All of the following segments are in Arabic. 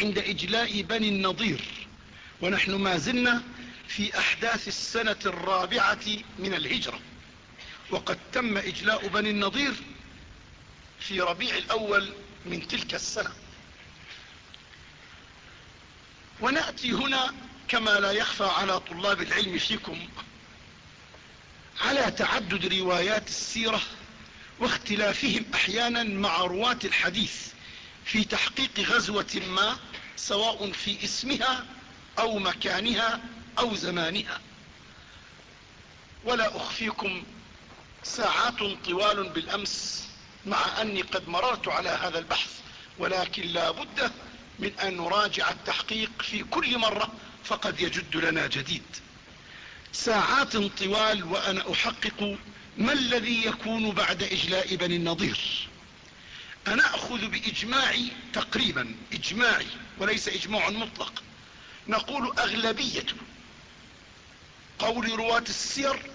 عند إجلاء بني النضير. ونحن ما زلنا في أحداث السنة الرابعة من الهجرة. وقد تم إجلاء بني النضير في ربيع الأول من تلك السنة. ونأتي هنا كما لا يخفى على طلاب العلم فيكم على تعدد روايات السيرة واختلافهم أحيانا مع رواة الحديث في تحقيق غزوة ما سواء في اسمها أو مكانها أو زمانها. ولا أخفيكم ساعات طوال بالأمس مع أني قد مررت على هذا البحث ولكن لا بد من أن نراجع التحقيق في كل مرة فقد يجد لنا جديد. ساعات طوال وأنا أحقق ما الذي يكون بعد إجلاء بني النضير؟ أنا أخذ بإجماعي تقريبا إجماعي. وليس إجماع مطلق. نقول أغلبية قول رواة السير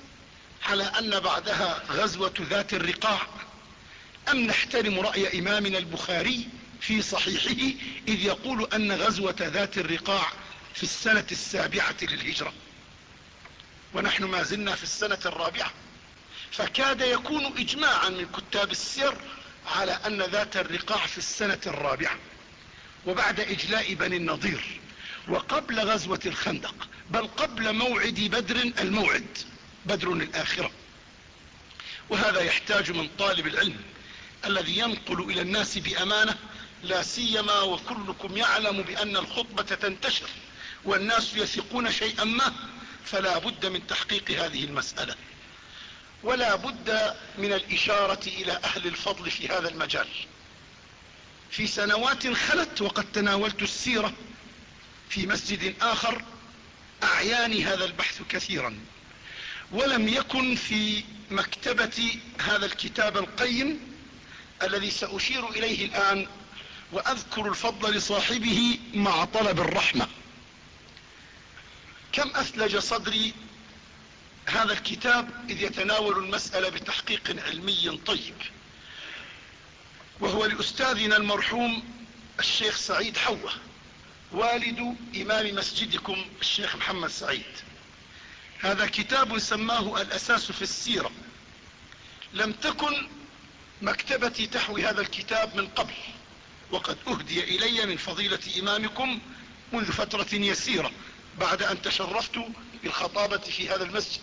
على أن بعدها غزوة ذات الرقاع. أم نحترم رأي إمامنا البخاري في صحيحه إذ يقول أن غزوة ذات الرقاع في السنة السابعة للهجرة. ونحن ما زلنا في السنة الرابعة. فكاد يكون اجماعا من كتاب السر على أن ذات الرقاع في السنة الرابعة. وبعد إجلاء بني النضير وقبل غزوة الخندق بل قبل موعد بدر الموعد بدر الآخرة. وهذا يحتاج من طالب العلم الذي ينقل إلى الناس بأمانة لا سيما وكلكم يعلم بأن الخطبة تنتشر والناس يثقون شيئا ما فلا بد من تحقيق هذه المسألة. ولا بد من الإشارة إلى أهل الفضل في هذا المجال. في سنوات خلت وقد تناولت السيرة في مسجد آخر أعياني هذا البحث كثيرا. ولم يكن في مكتبة هذا الكتاب القيم الذي سأشير إليه الآن وأذكر الفضل لصاحبه مع طلب الرحمة. كم أثلج صدري هذا الكتاب إذ يتناول المسألة بتحقيق علمي طيب؟ وهو لأستاذنا المرحوم الشيخ سعيد حوة والد إمام مسجدكم الشيخ محمد سعيد. هذا كتاب سماه الأساس في السيرة. لم تكن مكتبتي تحوي هذا الكتاب من قبل وقد أهدي إلي من فضيلة إمامكم منذ فترة يسيرة بعد أن تشرفت بالخطابة في هذا المسجد.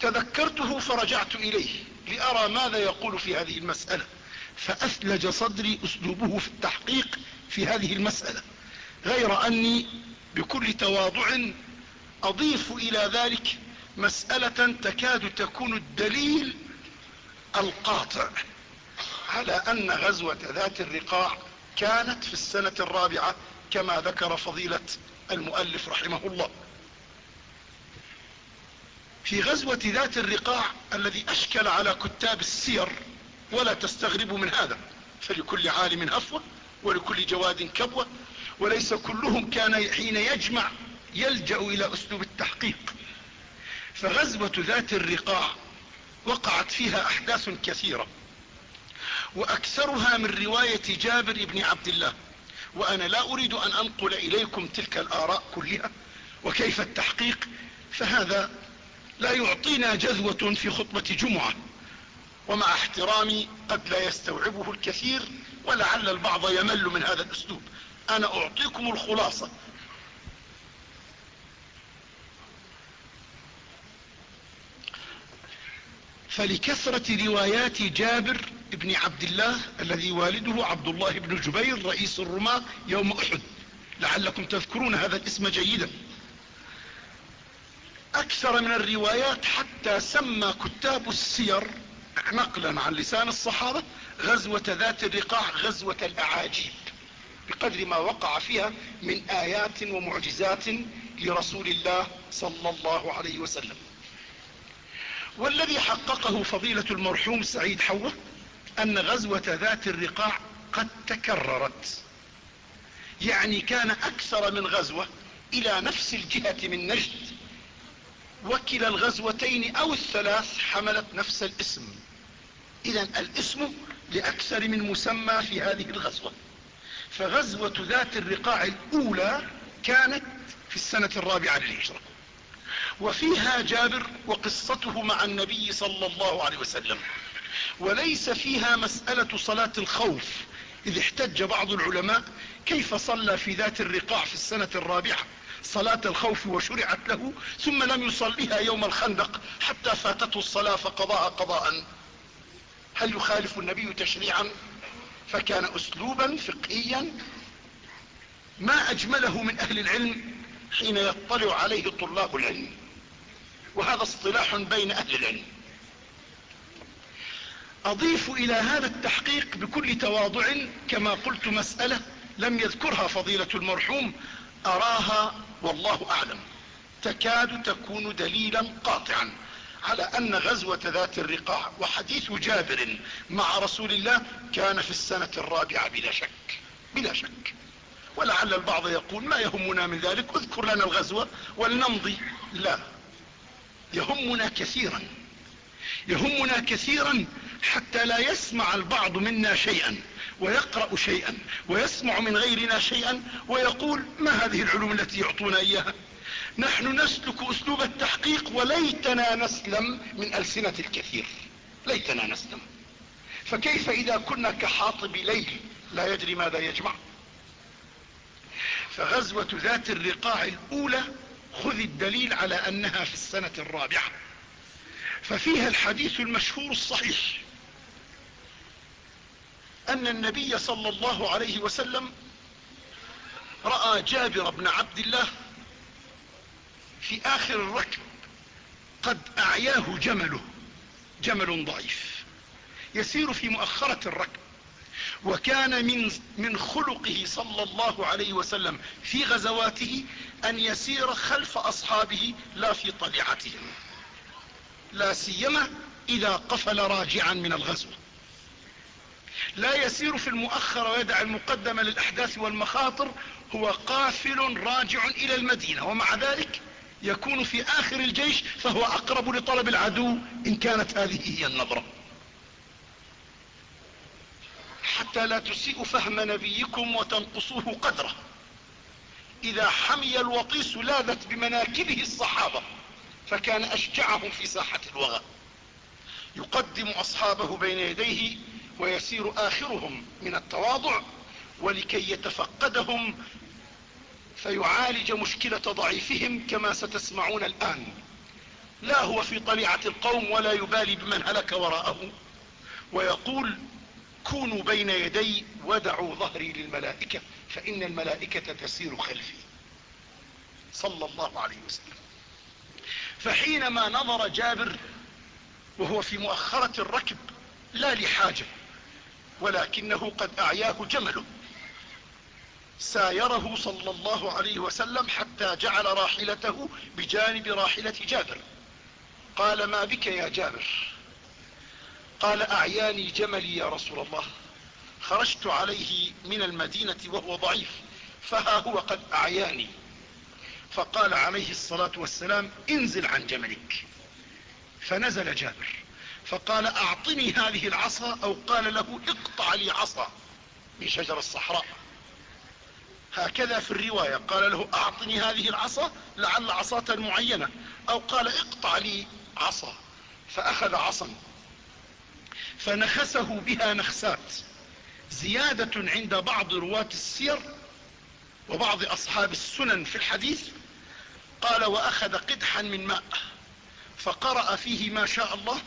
تذكرته فرجعت إليه لأرى ماذا يقول في هذه المسألة. فأثلج صدري أسلوبه في التحقيق في هذه المسألة غير أني بكل تواضع أضيف إلى ذلك مسألة تكاد تكون الدليل القاطع على أن غزوة ذات الرقاع كانت في السنة الرابعة كما ذكر فضيلة المؤلف رحمه الله. في غزوة ذات الرقاع الذي أشكل على كتاب السير ولا تستغربوا من هذا. فلكل عالم هفوة ولكل جواد كبوة. وليس كلهم كان حين يجمع يلجأ إلى أسلوب التحقيق. فغزوة ذات الرقاع وقعت فيها أحداث كثيرة. وأكثرها من رواية جابر بن عبد الله. وأنا لا أريد أن أنقل إليكم تلك الآراء كلها. وكيف التحقيق؟ فهذا لا يعطينا جذوة في خطبة جمعة. ومع احترامي قد لا يستوعبه الكثير ولعل البعض يمل من هذا الأسلوب. أنا أعطيكم الخلاصة. فلكثرة روايات جابر بن عبد الله الذي والده عبد الله بن جبير رئيس الرماة يوم أحد. لعلكم تذكرون هذا الاسم جيدا. أكثر من الروايات حتى سمى كتاب السير نقلا عن لسان الصحابة غزوة ذات الرقاع غزوة الأعاجيب بقدر ما وقع فيها من آيات ومعجزات لرسول الله صلى الله عليه وسلم. والذي حققه فضيلة المرحوم سعيد حوة أن غزوة ذات الرقاع قد تكررت. يعني كان أكثر من غزوة إلى نفس الجهة من نجد. وكلا الغزوتين أو الثلاث حملت نفس الاسم. اذا الاسم لأكثر من مسمى في هذه الغزوة. فغزوة ذات الرقاع الأولى كانت في السنة الرابعة للهجرة. وفيها جابر وقصته مع النبي صلى الله عليه وسلم. وليس فيها مسألة صلاة الخوف إذ احتج بعض العلماء كيف صلى في ذات الرقاع في السنة الرابعة. صلاة الخوف وشرعت له ثم لم يصليها يوم الخندق حتى فاتته الصلاة فقضاها قضاء. هل يخالف النبي تشريعا؟ فكان أسلوبا فقهيا. ما أجمله من أهل العلم حين يطلع عليه طلاب العلم. وهذا اصطلاح بين أهل العلم. أضيف إلى هذا التحقيق بكل تواضع كما قلت مسألة لم يذكرها فضيلة المرحوم أراها والله أعلم. تكاد تكون دليلا قاطعا على أن غزوة ذات الرقاع وحديث جابر مع رسول الله كان في السنة الرابعة بلا شك بلا شك. ولعل البعض يقول ما يهمنا من ذلك؟ اذكر لنا الغزوة ولنمضي. لا يهمنا كثيرا يهمنا كثيرا حتى لا يسمع البعض منا شيئا. ويقرأ شيئا ويسمع من غيرنا شيئا ويقول ما هذه العلوم التي يعطونا إياها؟ نحن نسلك أسلوب التحقيق وليتنا نسلم من ألسنة الكثير. ليتنا نسلم. فكيف إذا كنا كحاطب ليل لا يدري ماذا يجمع؟ فغزوة ذات الرقاع الأولى خذ الدليل على أنها في السنة الرابعة. ففيها الحديث المشهور الصحيح. أن النبي صلى الله عليه وسلم رأى جابر بن عبد الله في آخر الركب قد أعياه جمله جمل ضعيف يسير في مؤخرة الركب وكان من, من خلقه صلى الله عليه وسلم في غزواته أن يسير خلف أصحابه لا في طليعتهم لا سيما إذا قفل راجعا من الغزو. لا يسير في المؤخر ويدع المقدم للأحداث والمخاطر هو قافل راجع إلى المدينة ومع ذلك يكون في آخر الجيش فهو أقرب لطلب العدو إن كانت هذه هي النظرة. حتى لا تسيء فهم نبيكم وتنقصوه قدره. إذا حمي الوطيس لاذت بمناكبه الصحابة فكان أشجعهم في ساحة الوغى. يقدم أصحابه بين يديه ويسير آخرهم من التواضع ولكي يتفقدهم فيعالج مشكلة ضعيفهم كما ستسمعون الآن. لا هو في طليعة القوم ولا يبالي بمن هلك وراءه. ويقول كونوا بين يدي ودعوا ظهري للملائكة فإن الملائكة تسير خلفي. صلى الله عليه وسلم. فحينما نظر جابر وهو في مؤخرة الركب لا لحاجة. ولكنه قد أعياه جمله سايره صلى الله عليه وسلم حتى جعل راحلته بجانب راحلة جابر. قال ما بك يا جابر؟ قال أعياني جملي يا رسول الله. خرجت عليه من المدينة وهو ضعيف فها هو قد أعياني. فقال عليه الصلاة والسلام انزل عن جملك. فنزل جابر. فقال أعطني هذه العصا أو قال له اقطع لي عصا من شجر الصحراء. هكذا في الرواية قال له أعطني هذه العصا لعل عصاة معينة أو قال اقطع لي عصا. فأخذ عصا فنخسه بها نخسات. زيادة عند بعض رواة السير وبعض أصحاب السنن في الحديث قال وأخذ قدحا من ماء فقرأ فيه ما شاء الله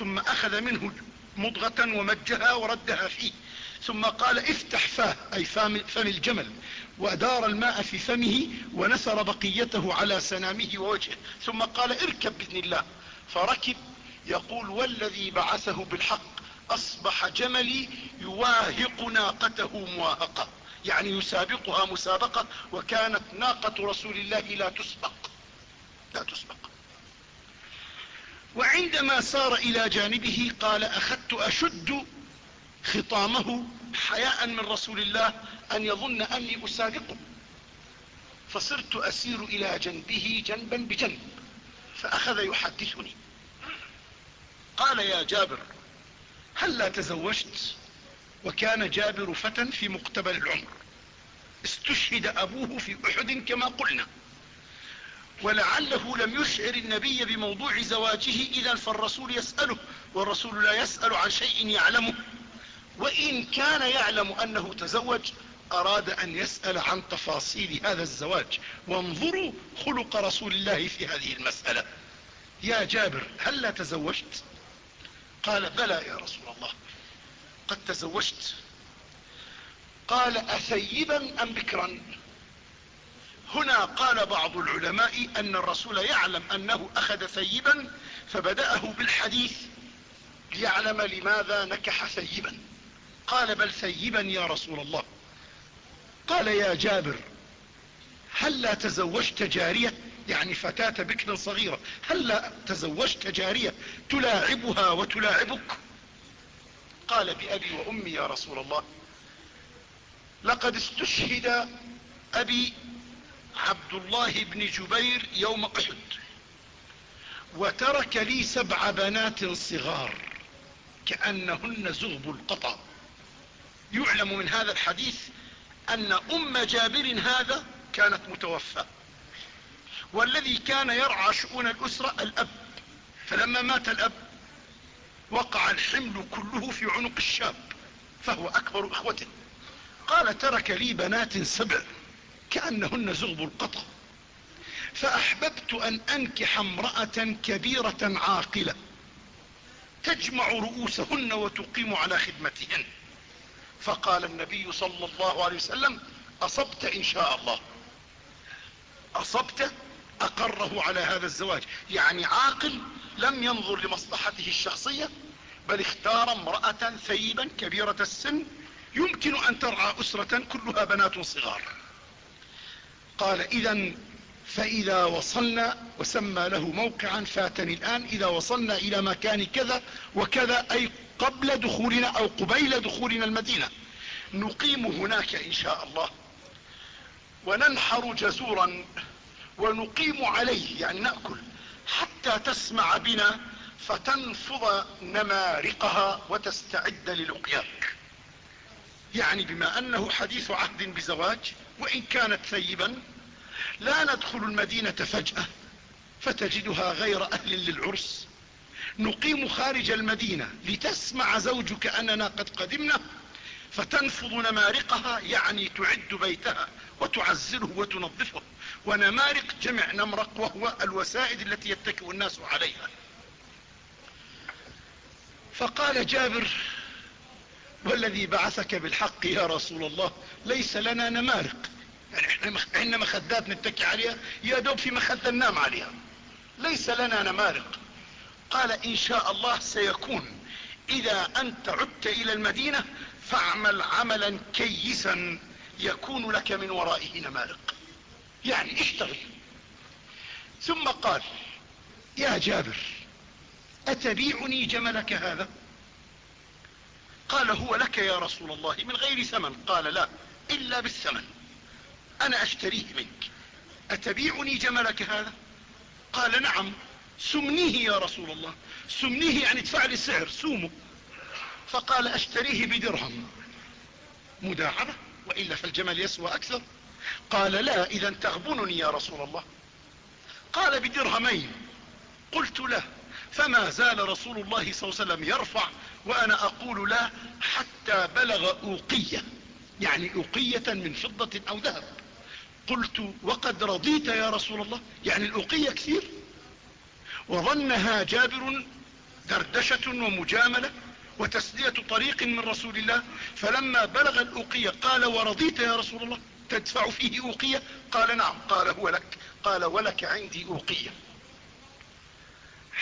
ثم أخذ منه مضغة ومجها وردها فيه. ثم قال افتح فاه أي فم, فم الجمل وادار الماء في فمه ونثر بقيته على سنامه ووجهه. ثم قال اركب بإذن الله. فركب يقول والذي بعثه بالحق أصبح جملي يواهق ناقته مواهقة. يعني يسابقها مسابقة وكانت ناقة رسول الله لا تسبق. لا تسبق. وعندما سار إلى جانبه قال أخذت أشد خطامه حياء من رسول الله أن يظن أني أسابقه. فصرت أسير إلى جنبه جنبا بجنب فأخذ يحدثني. قال يا جابر هل لا تزوجت؟ وكان جابر فتى في مقتبل العمر. استشهد أبوه في أحد كما قلنا. ولعله لم يشعر النبي بموضوع زواجه إذا فالرسول يسأله والرسول لا يسأل عن شيء يعلمه. وإن كان يعلم أنه تزوج أراد أن يسأل عن تفاصيل هذا الزواج. وانظروا خلق رسول الله في هذه المسألة. يا جابر هل لا تزوجت؟ قال بلى يا رسول الله. قد تزوجت. قال أثيبا أم بكرا؟ هنا قال بعض العلماء أن الرسول يعلم أنه أخذ ثيبا فبدأه بالحديث ليعلم لماذا نكح ثيبا. قال بل ثيبا يا رسول الله. قال يا جابر هل لا تزوجت جارية؟ يعني فتاة بكر صغيرة هل لا تزوجت جارية تلاعبها وتلاعبك؟ قال بأبي وأمي يا رسول الله لقد استشهد أبي عبد الله بن جبير يوم أحد. وترك لي سبع بنات صغار كأنهن زغب القطع. يعلم من هذا الحديث أن أم جابر هذا كانت متوفى. والذي كان يرعى شؤون الأسرة الأب. فلما مات الأب وقع الحمل كله في عنق الشاب فهو أكبر إخوته. قال ترك لي بنات سبع. كأنهن زغب القطع فأحببت أن أنكح امرأة كبيرة عاقلة. تجمع رؤوسهن وتقيم على خدمتهن. فقال النبي صلى الله عليه وسلم أصبت إن شاء الله. أصبت أقره على هذا الزواج. يعني عاقل لم ينظر لمصلحته الشخصية بل اختار امرأة ثيبا كبيرة السن يمكن أن ترعى أسرة كلها بنات صغار. قال إذا فإذا وصلنا وسمى له موقعا فاتني الآن إذا وصلنا إلى مكان كذا وكذا أي قبل دخولنا أو قبيل دخولنا المدينة. نقيم هناك إن شاء الله. وننحر جزورا ونقيم عليه يعني نأكل. حتى تسمع بنا فتنفض نمارقها وتستعد للقياك يعني بما أنه حديث عهد بزواج وإن كانت ثيبا لا ندخل المدينة فجأة فتجدها غير أهل للعرس. نقيم خارج المدينة لتسمع زوجك أننا قد قدمنا فتنفض نمارقها يعني تعد بيتها وتعزله وتنظفه. ونمارق جمع نمرق وهو الوسائد التي يتكئ الناس عليها. فقال جابر والذي بعثك بالحق يا رسول الله ليس لنا نمارق يعني إحنا عندنا مخدات نتكي عليها يا دوب في مخدة ننام عليها. ليس لنا نمارق قال إن شاء الله سيكون. إذا أنت عدت إلى المدينة فاعمل عملا كيسا يكون لك من ورائه نمارق يعني اشتغل. ثم قال يا جابر أتبيعني جملك هذا؟ قال هو لك يا رسول الله من غير ثمن. قال لا إلا بالثمن. أنا أشتريه منك. أتبيعني جملك هذا؟ قال نعم. سمنيه يا رسول الله. سمنيه يعني ادفع لي سعر سومه. فقال أشتريه بدرهم. مداعبة؟ وإلا فالجمل يسوى أكثر. قال لا إذا تغبنني يا رسول الله. قال بدرهمين. قلت له فما زال رسول الله صلى الله عليه وسلم يرفع وأنا أقول لا حتى بلغ أوقية يعني أوقية من فضة أو ذهب. قلت وقد رضيت يا رسول الله يعني الأوقية كثير. وظنها جابر دردشة ومجاملة وتسدية طريق من رسول الله. فلما بلغ الأوقية قال ورضيت يا رسول الله تدفع فيه أوقية؟ قال نعم قال هو لك قال ولك عندي أوقية.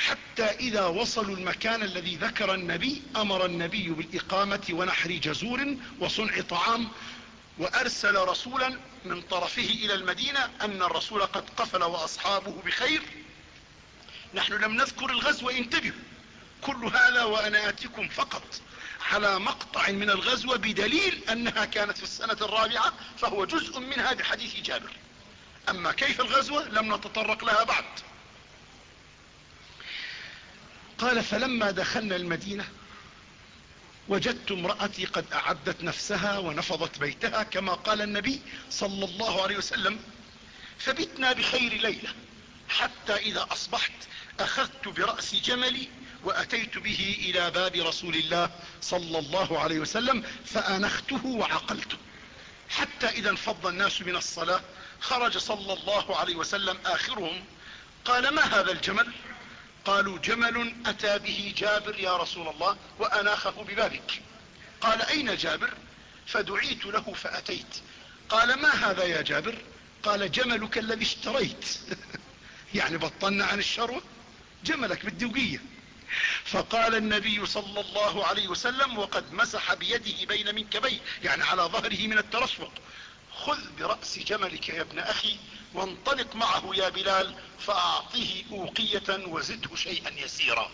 حتى إذا وصلوا المكان الذي ذكر النبي أمر النبي بالإقامة ونحر جزور وصنع طعام وأرسل رسولا من طرفه إلى المدينة أن الرسول قد قفل وأصحابه بخير. نحن لم نذكر الغزو انتبهوا. كل هذا وأنا آتيكم فقط. على مقطع من الغزوة بدليل أنها كانت في السنة الرابعة فهو جزء منها بحديث جابر. أما كيف الغزوة؟ لم نتطرق لها بعد. قال فلما دخلنا المدينة وجدت امرأتي قد أعدت نفسها ونفضت بيتها كما قال النبي صلى الله عليه وسلم فبتنا بخير ليلة حتى إذا أصبحت أخذت برأس جملي وأتيت به إلى باب رسول الله صلى الله عليه وسلم فآنخته وعقلته. حتى إذا انفض الناس من الصلاة خرج صلى الله عليه وسلم آخرهم قال ما هذا الجمل؟ قالوا جمل أتى به جابر يا رسول الله واناخه ببابك قال أين جابر؟ فدعيت له فأتيت. قال ما هذا يا جابر؟ قال جملك الذي اشتريت. يعني بطلنا عن الشروة؟ جملك بالدوقية. فقال النبي صلى الله عليه وسلم وقد مسح بيده بين منكبيه يعني على ظهره من الترسوق خذ برأس جملك يا ابن أخي وانطلق معه يا بلال فاعطه أوقية وزده شيئا يسيرا.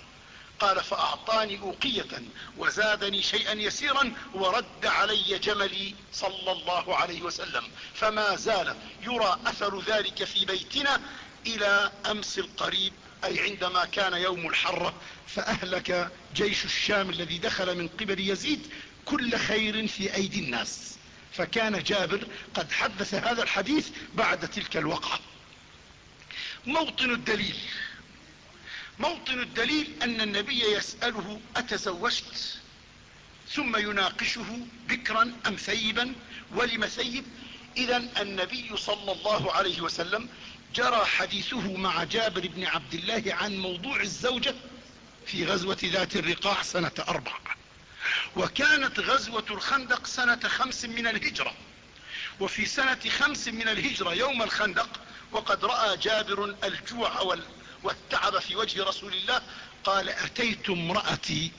قال فأعطاني أوقية وزادني شيئا يسيرا ورد علي جملي صلى الله عليه وسلم. فما زال يرى أثر ذلك في بيتنا إلى أمس القريب أي عندما كان يوم الحرة فأهلك جيش الشام الذي دخل من قبل يزيد كل خير في أيدي الناس. فكان جابر قد حدث هذا الحديث بعد تلك الوقعة. موطن الدليل. موطن الدليل أن النبي يسأله أتزوجت؟ ثم يناقشه بكرا أم ثيبا؟ ولم ثيب؟ اذا النبي صلى الله عليه وسلم جرى حديثه مع جابر بن عبد الله عن موضوع الزوجة في غزوة ذات الرقاع سنة أربع وكانت غزوة الخندق سنة خمس من الهجرة. وفي سنة خمس من الهجرة يوم الخندق وقد رأى جابر الجوع والتعب في وجه رسول الله قال أتيت امرأتي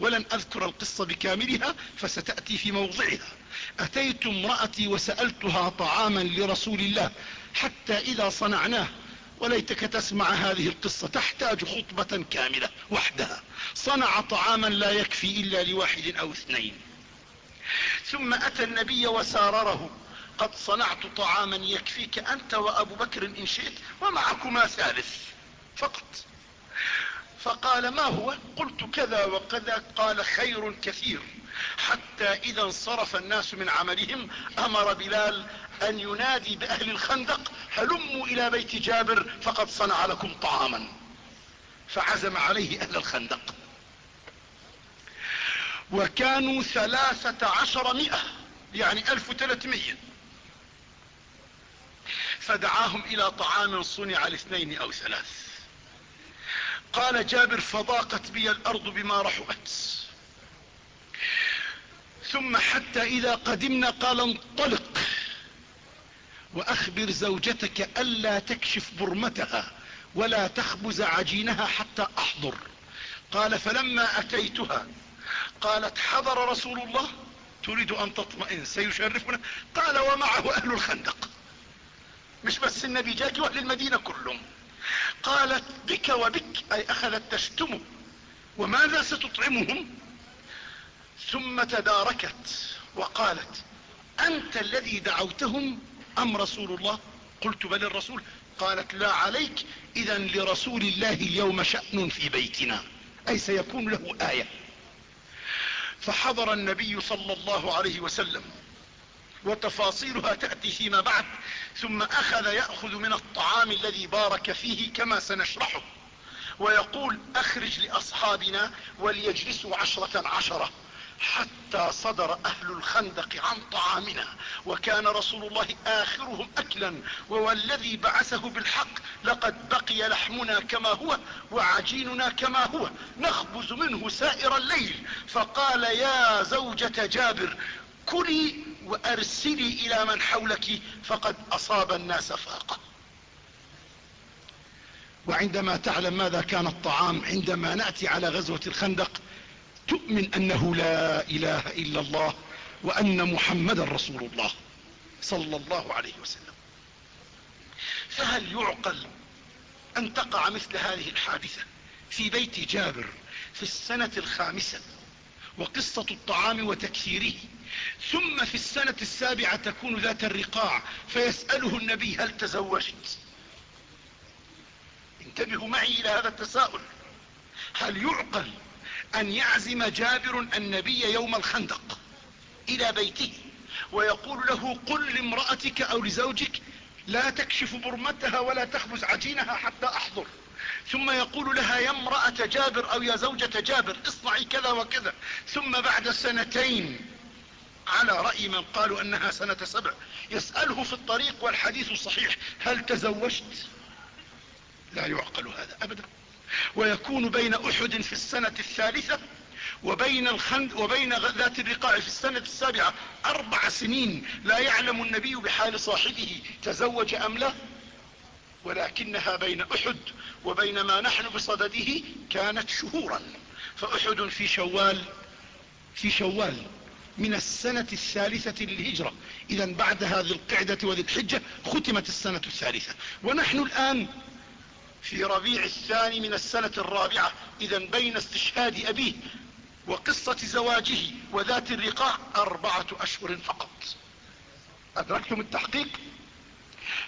ولن أذكر القصة بكاملها فستأتي في موضعها. أتيت امرأتي وسألتها طعاما لرسول الله حتى إذا صنعناه وليتك تسمع هذه القصة تحتاج خطبة كاملة وحدها. صنع طعاما لا يكفي إلا لواحد أو اثنين. ثم أتى النبي وسارره. قد صنعت طعاما يكفيك أنت وأبو بكر إن شئت ومعكما ثالث فقط. فقال ما هو؟ قلت كذا وكذا. قال خير كثير. حتى إذا انصرف الناس من عملهم أمر بلال أن ينادي بأهل الخندق هلموا إلى بيت جابر فقد صنع لكم طعاما. فعزم عليه أهل الخندق. وكانوا ثلاثة عشر مئة يعني ألف وثلاثمية. فدعاهم إلى طعام صنع لاثنين أو ثلاث. قال جابر فضاقت بي الأرض بما رحبت. ثم حتى إذا قدمنا قال انطلق. وأخبر زوجتك ألا تكشف برمتها ولا تخبز عجينها حتى أحضر. قال فلما أتيتها قالت حضر رسول الله. تريد أن تطمئن سيشرفنا. قال ومعه أهل الخندق. مش بس النبي جاك وأهل المدينة كلهم. قالت بك وبك أي أخذت تشتمه وماذا ستطعمهم؟ ثم تداركت وقالت أنت الذي دعوتهم أم رسول الله؟ قلت بل الرسول. قالت لا عليك. اذا لرسول الله اليوم شأن في بيتنا. أي سيكون له آية. فحضر النبي صلى الله عليه وسلم. وتفاصيلها تأتي فيما بعد. ثم أخذ يأخذ من الطعام الذي بارك فيه كما سنشرحه. ويقول أخرج لأصحابنا وليجلسوا عشرة عشرة. حتى صدر أهل الخندق عن طعامنا وكان رسول الله آخرهم اكلا والذي بعثه بالحق لقد بقي لحمنا كما هو وعجيننا كما هو نخبز منه سائر الليل. فقال يا زوجة جابر كلي وأرسلي إلى من حولك فقد أصاب الناس فاقة. وعندما تعلم ماذا كان الطعام عندما نأتي على غزوة الخندق تؤمن أنه لا إله إلا الله وأن محمدا رسول الله صلى الله عليه وسلم. فهل يعقل أن تقع مثل هذه الحادثة في بيت جابر في السنة الخامسة وقصة الطعام وتكثيره ثم في السنة السابعة تكون ذات الرقاع فيسأله النبي هل تزوجت؟ انتبهوا معي إلى هذا التساؤل. هل يعقل أن يعزم جابر النبي يوم الخندق إلى بيته ويقول له قل لامرأتك أو لزوجك لا تكشف برمتها ولا تخبز عجينها حتى أحضر. ثم يقول لها يا امرأة جابر أو يا زوجة جابر اصنعي كذا وكذا. ثم بعد سنتين على رأي من قالوا أنها سنة سبع يسأله في الطريق والحديث صحيح. هل تزوجت؟ لا يعقل هذا أبدا. ويكون بين أحد في السنة الثالثة وبين الخند وبين ذات الرقاع في السنة السابعة. أربع سنين. لا يعلم النبي بحال صاحبه تزوج أم لا. ولكنها بين أحد وبين ما نحن بصدده كانت شهورا. فأحد في شوال في شوال من السنة الثالثة للهجرة. اذا بعد هذه القعدة وذي الحجة ختمت السنة الثالثة. ونحن الآن في ربيع الثاني من السنة الرابعة اذا بين استشهاد أبيه وقصة زواجه وذات الرقاع أربعة أشهر فقط. أدركتم التحقيق؟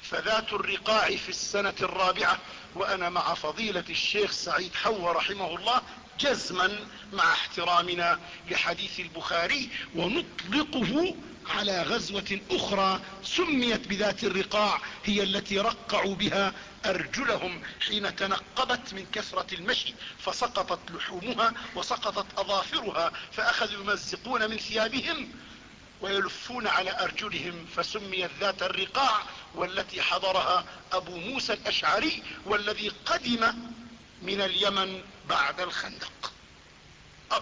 فذات الرقاع في السنة الرابعة وأنا مع فضيلة الشيخ سعيد حو رحمه الله جزما مع احترامنا لحديث البخاري ونطلقه على غزوة أخرى سميت بذات الرقاع هي التي رقعوا بها أرجلهم حين تنقبت من كثرة المشي فسقطت لحومها وسقطت أظافرها فاخذوا يمزقون من ثيابهم ويلفون على أرجلهم فسميت ذات الرقاع والتي حضرها أبو موسى الأشعري والذي قدم من اليمن بعد الخندق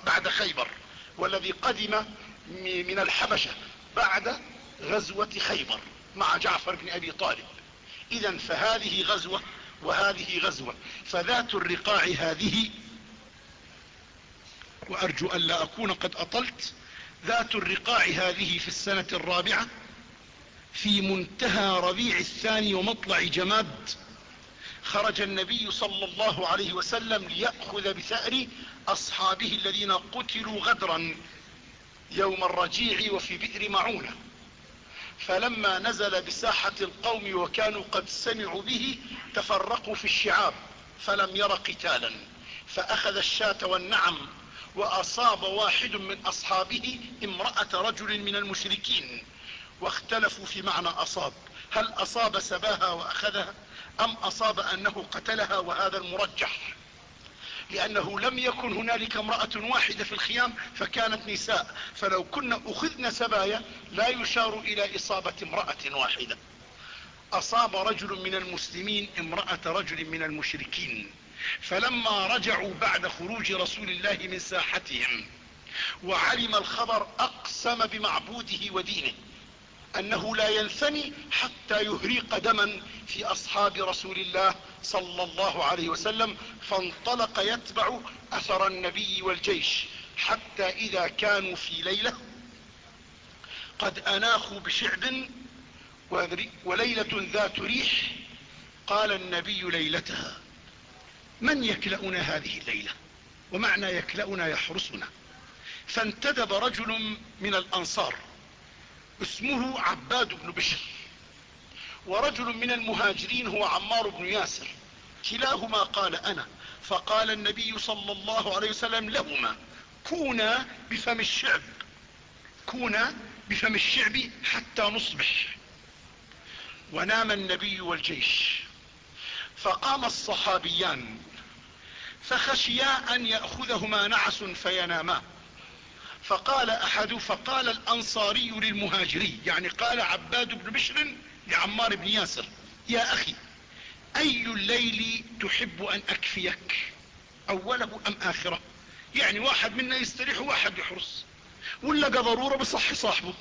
بعد خيبر والذي قدم من الحبشة بعد غزوة خيبر مع جعفر بن أبي طالب. اذا فهذه غزوة وهذه غزوة. فذات الرقاع هذه وأرجو أن لا أكون قد أطلت ذات الرقاع هذه في السنة الرابعة في منتهى ربيع الثاني ومطلع جماد خرج النبي صلى الله عليه وسلم ليأخذ بثأر أصحابه الذين قتلوا غدرا يوم الرجيع وفي بئر معونة. فلما نزل بساحة القوم وكانوا قد سمعوا به تفرقوا في الشعاب فلم ير قتالا. فأخذ الشاة والنعم وأصاب واحد من أصحابه امرأة رجل من المشركين. واختلفوا في معنى أصاب هل أصاب سباها وأخذها أم أصاب أنه قتلها وهذا المرجح. لأنه لم يكن هنالك امرأة واحدة في الخيام فكانت نساء. فلو كنا اخذن سبايا لا يشار إلى إصابة امرأة واحدة. أصاب رجل من المسلمين امرأة رجل من المشركين. فلما رجعوا بعد خروج رسول الله من ساحتهم وعلم الخبر أقسم بمعبوده ودينه. أنه لا ينثني حتى يهريق دما في أصحاب رسول الله صلى الله عليه وسلم فانطلق يتبع أثر النبي والجيش حتى إذا كانوا في ليلة. قد أناخوا بشعب وليلة ذات ريح قال النبي ليلتها من يكلأنا هذه الليلة؟ ومعنى يكلأنا يحرسنا. فانتدب رجل من الأنصار اسمه عباد بن بشر. ورجل من المهاجرين هو عمار بن ياسر. كلاهما قال أنا. فقال النبي صلى الله عليه وسلم لهما كونا بفم الشعب. كونا بفم الشعب حتى نصبح. ونام النبي والجيش. فقام الصحابيان. فخشيا أن يأخذهما نعس فيناما. فقال أحد فقال الأنصاري للمهاجري يعني قال عباد بن بشر لعمار بن ياسر يا أخي أي الليل تحب أن أكفيك؟ أوله أم آخره؟ يعني واحد منا يستريح وواحد يحرس ولا ضرورة بصح صاحبه.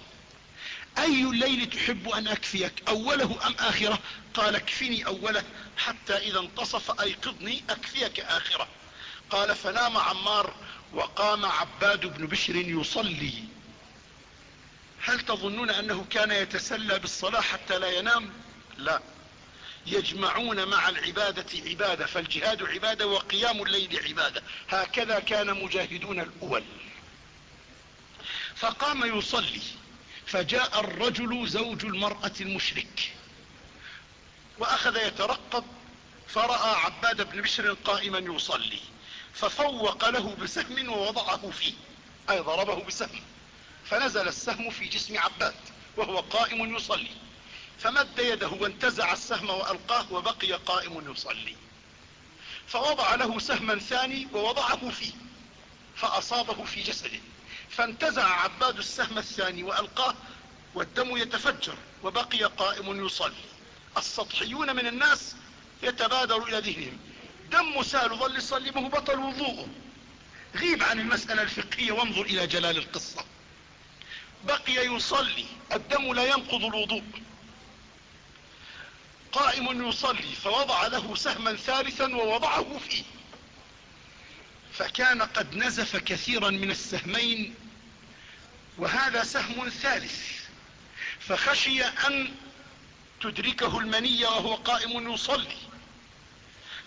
أي الليل تحب أن أكفيك؟ أوله أم آخره؟ قال اكفني أوله حتى إذا انتصف أيقظني أكفيك آخره. قال فنام عمار وقام عباد بن بشر يصلي. هل تظنون أنه كان يتسلى بالصلاة حتى لا ينام؟ لا. يجمعون مع العبادة عبادة فالجهاد عبادة وقيام الليل عبادة. هكذا كان مجاهدون الأول. فقام يصلي فجاء الرجل زوج المرأة المشرك. وأخذ يترقب فرأى عباد بن بشر قائما يصلي. ففوق له بسهم ووضعه فيه أي ضربه بسهم. فنزل السهم في جسم عباد وهو قائم يصلي. فمد يده وانتزع السهم وألقاه وبقي قائم يصلي. فوضع له سهما ثاني ووضعه فيه فأصابه في جسده. فانتزع عباد السهم الثاني وألقاه والدم يتفجر وبقي قائم يصلي. السطحيون من الناس يتبادر إلى ذهنهم. دم سال ظل يصلي به بطل وضوءه. غيب عن المسألة الفقهية وانظر إلى جلال القصة. بقي يصلي الدم لا ينقض الوضوء. قائم يصلي فوضع له سهما ثالثا ووضعه فيه. فكان قد نزف كثيرا من السهمين وهذا سهم ثالث. فخشي أن تدركه المنية وهو قائم يصلي.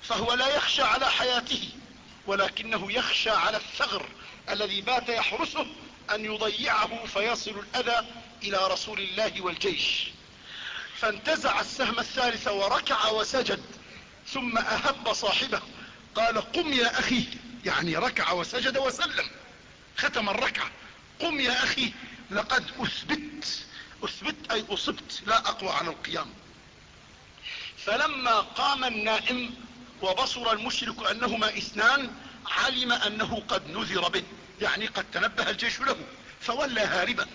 فهو لا يخشى على حياته ولكنه يخشى على الثغر الذي بات يحرسه أن يضيعه فيصل الأذى إلى رسول الله والجيش. فانتزع السهم الثالث وركع وسجد ثم أهب صاحبه قال قم يا أخي. يعني ركع وسجد وسلم. ختم الركعة قم يا أخي لقد أثبت. أثبت أي أصبت لا أقوى على القيام. فلما قام النائم وبصر المشرك أنهما إثنان علم أنه قد نذر به يعني قد تنبه الجيش له فولى هاربا.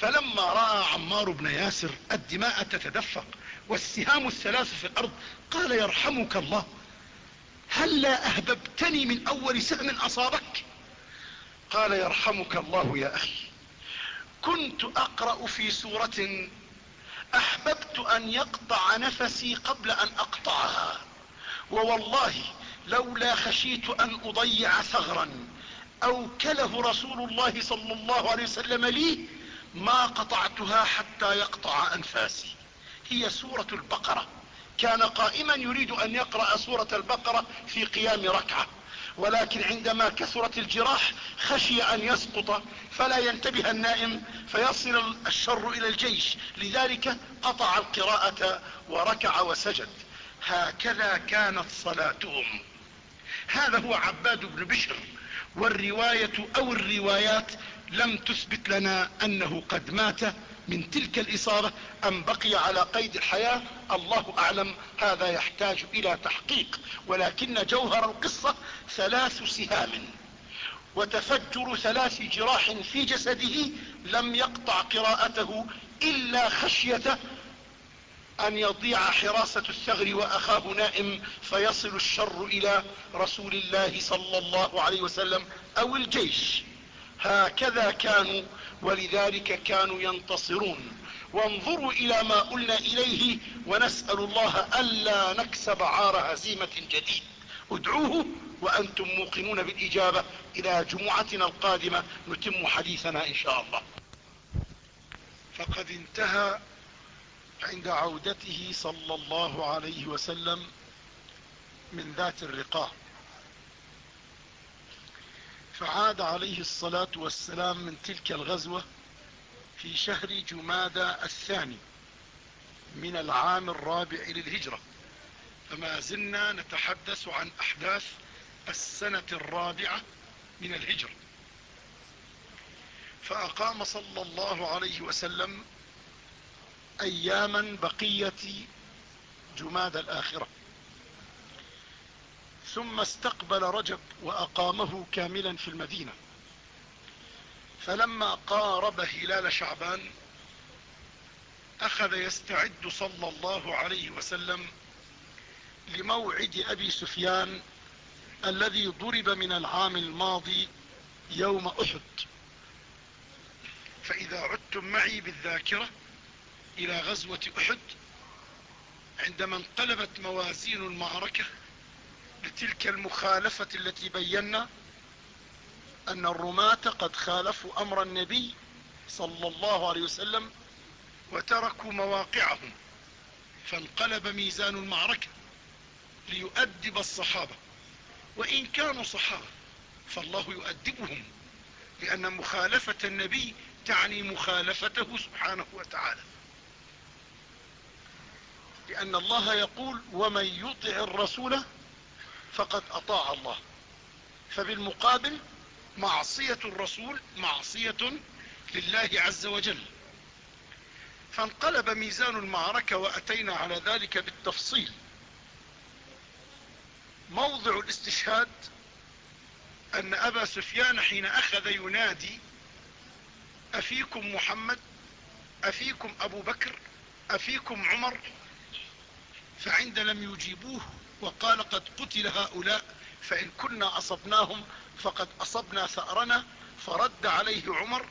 فلما رأى عمار بن ياسر الدماء تتدفق والسهام الثلاث في الأرض قال يرحمك الله هل لا أهببتني من أول سهم أصابك؟ قال يرحمك الله يا أخي كنت أقرأ في سورة أحببت أن يقطع نفسي قبل أن أقطعها. ووالله لولا خشيت أن أضيع ثغرا. أوكله رسول الله صلى الله عليه وسلم لي ما قطعتها حتى يقطع أنفاسي. هي سورة البقرة. كان قائما يريد أن يقرأ سورة البقرة في قيام ركعة. ولكن عندما كثرت الجراح خشي أن يسقط فلا ينتبه النائم فيصل الشر إلى الجيش. لذلك قطع القراءة وركع وسجد. هكذا كانت صلاتهم. هذا هو عباد بن بشر والرواية أو الروايات لم تثبت لنا أنه قد مات من تلك الإصابة أم بقي على قيد الحياة. الله أعلم هذا يحتاج إلى تحقيق. ولكن جوهر القصة ثلاث سهام. وتفجر ثلاث جراح في جسده لم يقطع قراءته إلا خشية أن يضيع حراسة الثغر وأخاه نائم فيصل الشر إلى رسول الله صلى الله عليه وسلم أو الجيش. هكذا كانوا ولذلك كانوا ينتصرون. وانظروا إلى ما قلنا إليه ونسأل الله ألا نكسب عار هزيمة جديد. ادعوه وأنتم موقنون بالإجابة. إلى جمعتنا القادمة نتم حديثنا إن شاء الله. فقد انتهى عند عودته صلى الله عليه وسلم من ذات الرقاع. فعاد عليه الصلاة والسلام من تلك الغزوة في شهر جمادى الثاني من العام الرابع للهجرة. فما زلنا نتحدث عن أحداث السنة الرابعة من الهجرة. فأقام صلى الله عليه وسلم أياما بقية جماد الآخرة. ثم استقبل رجب وأقامه كاملا في المدينة. فلما قارب هلال شعبان أخذ يستعد صلى الله عليه وسلم لموعد أبي سفيان الذي ضرب من العام الماضي يوم أحد. فإذا عدتم معي بالذاكرة إلى غزوة أحد عندما انقلبت موازين المعركة لتلك المخالفة التي بينا أن الرماة قد خالفوا أمر النبي صلى الله عليه وسلم وتركوا مواقعهم فانقلب ميزان المعركة ليؤدب الصحابة وإن كانوا صحابة فالله يؤدبهم لأن مخالفة النبي تعني مخالفته سبحانه وتعالى. لأن الله يقول ومن يطع الرسول فقد أطاع الله. فبالمقابل معصية الرسول معصية لله عز وجل. فانقلب ميزان المعركة وأتينا على ذلك بالتفصيل. موضع الاستشهاد أن أبا سفيان حين أخذ ينادي أفيكم محمد؟ أفيكم أبو بكر؟ أفيكم عمر؟ فعند لم يجيبوه وقال قد قتل هؤلاء فإن كنا أصبناهم فقد أصبنا ثأرنا فرد عليه عمر.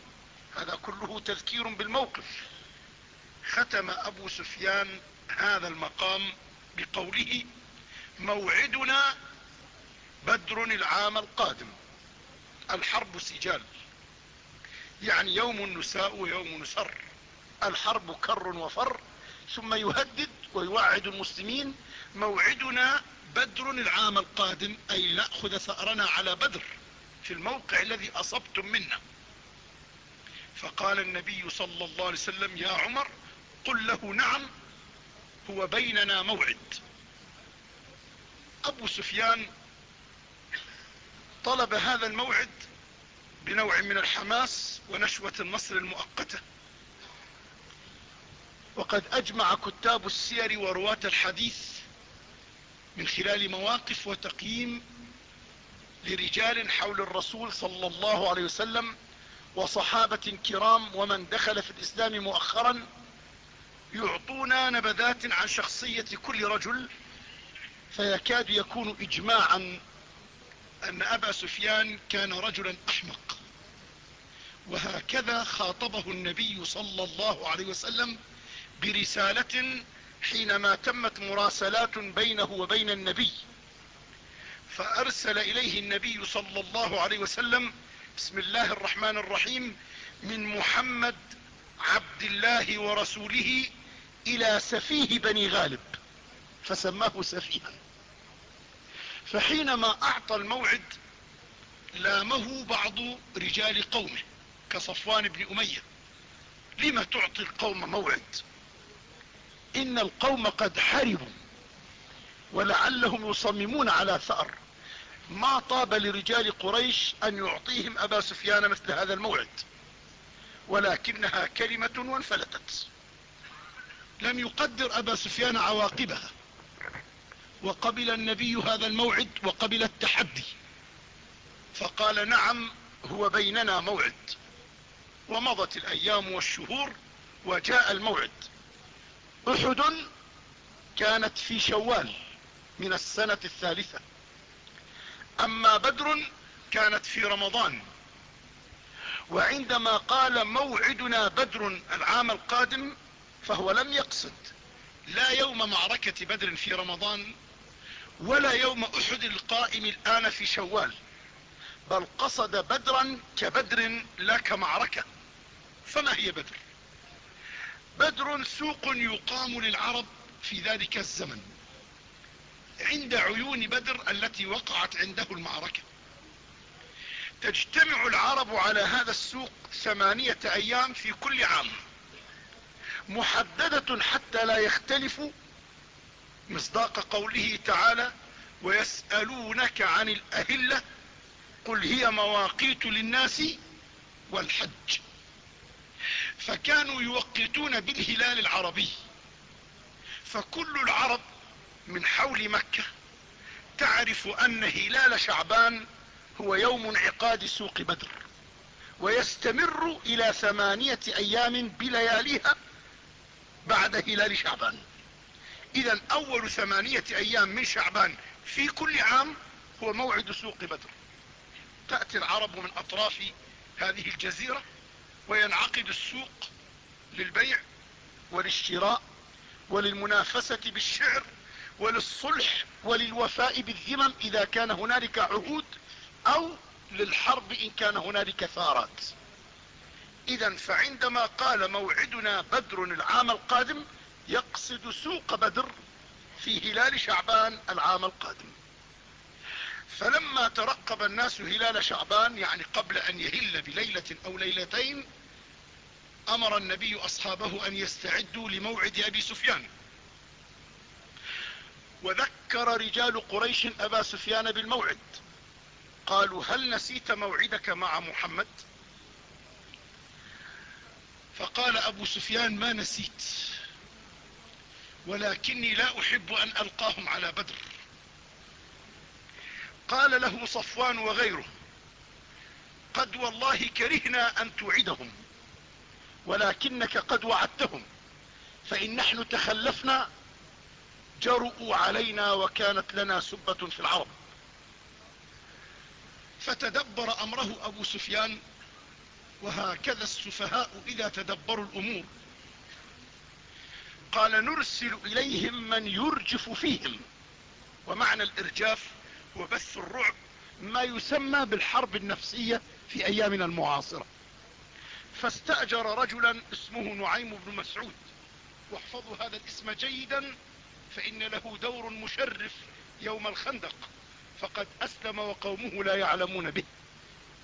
هذا كله تذكير بالموقف. ختم أبو سفيان هذا المقام بقوله موعدنا بدر العام القادم. الحرب سجال. يعني يوم نساء ويوم نسر. الحرب كر وفر ثم يهدد ويوعد المسلمين موعدنا بدر العام القادم أي نأخذ ثأرنا على بدر في الموقع الذي أصبتم منا فقال النبي صلى الله عليه وسلم يا عمر قل له نعم هو بيننا موعد. أبو سفيان طلب هذا الموعد بنوع من الحماس ونشوة النصر المؤقتة. وقد أجمع كتاب السير ورواة الحديث من خلال مواقف وتقييم لرجال حول الرسول صلى الله عليه وسلم وصحابة كرام ومن دخل في الإسلام مؤخرا يعطونا نبذات عن شخصية كل رجل فيكاد يكون اجماعا أن أبا سفيان كان رجلا أحمق. وهكذا خاطبه النبي صلى الله عليه وسلم برسالة حينما تمت مراسلات بينه وبين النبي. فأرسل إليه النبي صلى الله عليه وسلم بسم الله الرحمن الرحيم من محمد عبد الله ورسوله إلى سفيه بني غالب. فسماه سفيها. فحينما أعطى الموعد لامه بعض رجال قومه كصفوان بن أمية. لم تعطي القوم موعد؟ إن القوم قد حربوا ولعلهم يصممون على ثأر. ما طاب لرجال قريش أن يعطيهم أبا سفيان مثل هذا الموعد ولكنها كلمة وانفلتت. لم يقدر أبا سفيان عواقبها. وقبل النبي هذا الموعد وقبل التحدي. فقال نعم هو بيننا موعد. ومضت الأيام والشهور وجاء الموعد. أحد كانت في شوال من السنة الثالثة. أما بدر كانت في رمضان. وعندما قال موعدنا بدر العام القادم فهو لم يقصد لا يوم معركة بدر في رمضان ولا يوم أحد القائم الآن في شوال بل قصد بدرا كبدر لا كمعركة. فما هي بدر؟ بدر سوق يقام للعرب في ذلك الزمن عند عيون بدر التي وقعت عنده المعركة. تجتمع العرب على هذا السوق ثمانية أيام في كل عام محددة حتى لا يختلفوا مصداق قوله تعالى ويسألونك عن الأهلة قل هي مواقيت للناس والحج. فكانوا يوقتون بالهلال العربي. فكل العرب من حول مكة تعرف أن هلال شعبان هو يوم انعقاد سوق بدر ويستمر إلى ثمانية أيام بلياليها بعد هلال شعبان. اذا أول ثمانية أيام من شعبان في كل عام هو موعد سوق بدر. تأتي العرب من أطراف هذه الجزيرة وينعقد السوق للبيع وللشراء وللمنافسة بالشعر وللصلح وللوفاء بالذمم إذا كان هنالك عهود أو للحرب إن كان هنالك ثارات. اذا فعندما قال موعدنا بدر العام القادم يقصد سوق بدر في هلال شعبان العام القادم. فلما ترقب الناس هلال شعبان يعني قبل أن يهل بليلة أو ليلتين أمر النبي أصحابه أن يستعدوا لموعد أبي سفيان. وذكر رجال قريش أبا سفيان بالموعد. قالوا هل نسيت موعدك مع محمد؟ فقال أبو سفيان ما نسيت ولكني لا أحب أن ألقاهم على بدر. قال له صفوان وغيره قد والله كرهنا أن توعدهم ولكنك قد وعدتهم فإن نحن تخلفنا جرؤوا علينا وكانت لنا سبة في العرب فتدبر أمره أبو سفيان وهكذا السفهاء إذا تدبروا الأمور. قال نرسل إليهم من يرجف فيهم ومعنى الإرجاف وبث الرعب ما يسمى بالحرب النفسية في أيامنا المعاصرة. فاستأجر رجلا اسمه نعيم بن مسعود. واحفظوا هذا الاسم جيدا فإن له دور مشرف يوم الخندق. فقد أسلم وقومه لا يعلمون به.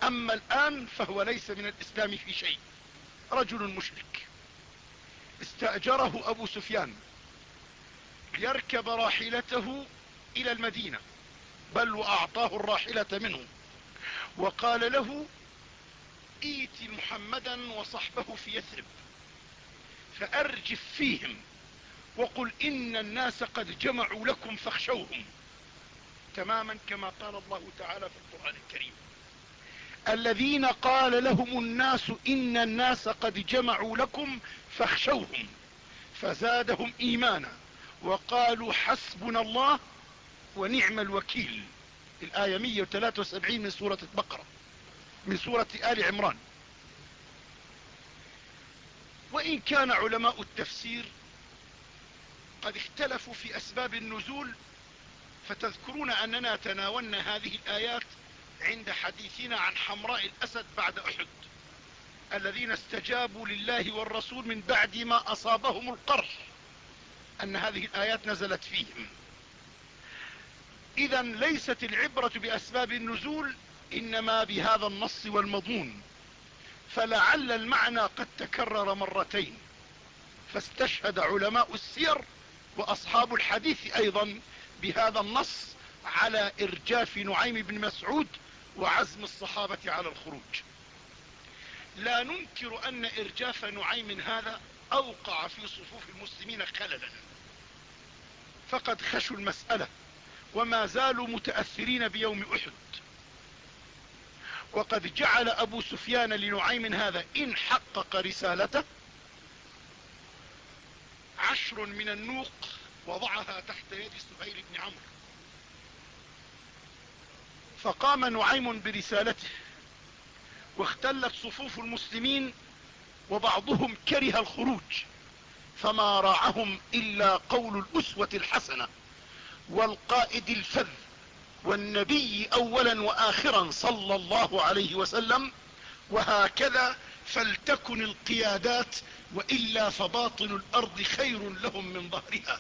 أما الآن فهو ليس من الإسلام في شيء. رجل مشرك. استأجره أبو سفيان. ليركب راحلته إلى المدينة. بل وأعطاه الراحلة منه. وقال له إيت محمدا وصحبه في يثرب فأرجف فيهم وقل إن الناس قد جمعوا لكم فاخشوهم. تماما كما قال الله تعالى في القرآن الكريم. الذين قال لهم الناس إن الناس قد جمعوا لكم فاخشوهم فزادهم ايمانا. وقالوا حسبنا الله ونعم الوكيل. الآية 173 من سورة البقرة من سورة آل عمران. وإن كان علماء التفسير قد اختلفوا في أسباب النزول فتذكرون أننا تناولنا هذه الآيات عند حديثنا عن حمراء الأسد بعد أحد الذين استجابوا لله والرسول من بعد ما أصابهم القرح أن هذه الآيات نزلت فيهم. إذا ليست العبرة بأسباب النزول إنما بهذا النص والمضمون. فلعل المعنى قد تكرر مرتين. فاستشهد علماء السير وأصحاب الحديث أيضا بهذا النص على إرجاف نعيم بن مسعود وعزم الصحابة على الخروج. لا ننكر أن إرجاف نعيم هذا أوقع في صفوف المسلمين خللا. فقد خشوا المسألة. وما زالوا متأثرين بيوم أحد. وقد جعل أبو سفيان لنعيم هذا إن حقق رسالته عشر من النوق وضعها تحت يد سهيل بن عمرو. فقام نعيم برسالته واختلت صفوف المسلمين وبعضهم كره الخروج فما راعهم إلا قول الأسوة الحسنة. والقائد الفذ والنبي أولا وآخرا صلى الله عليه وسلم وهكذا فلتكن القيادات وإلا فباطن الأرض خير لهم من ظهرها.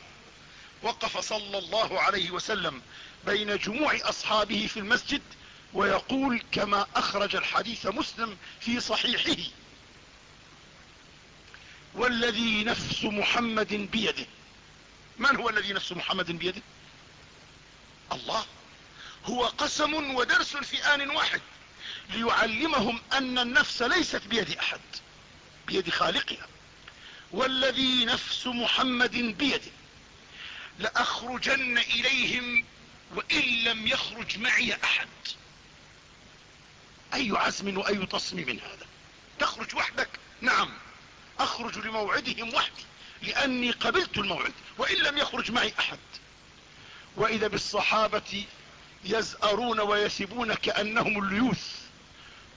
وقف صلى الله عليه وسلم بين جموع أصحابه في المسجد ويقول كما أخرج الحديث مسلم في صحيحه والذي نفس محمد بيده. من هو الذي نفس محمد بيده؟ الله هو قسم ودرس في آن واحد ليعلمهم أن النفس ليست بيد أحد بيد خالقها. والذي نفس محمد بيده. لأخرجن إليهم وإن لم يخرج معي أحد. أي عزم وأي تصميم هذا؟ تخرج وحدك؟ نعم. أخرج لموعدهم وحدي لأني قبلت الموعد وإن لم يخرج معي أحد. وإذا بالصحابة يزأرون ويسبون كأنهم الليوث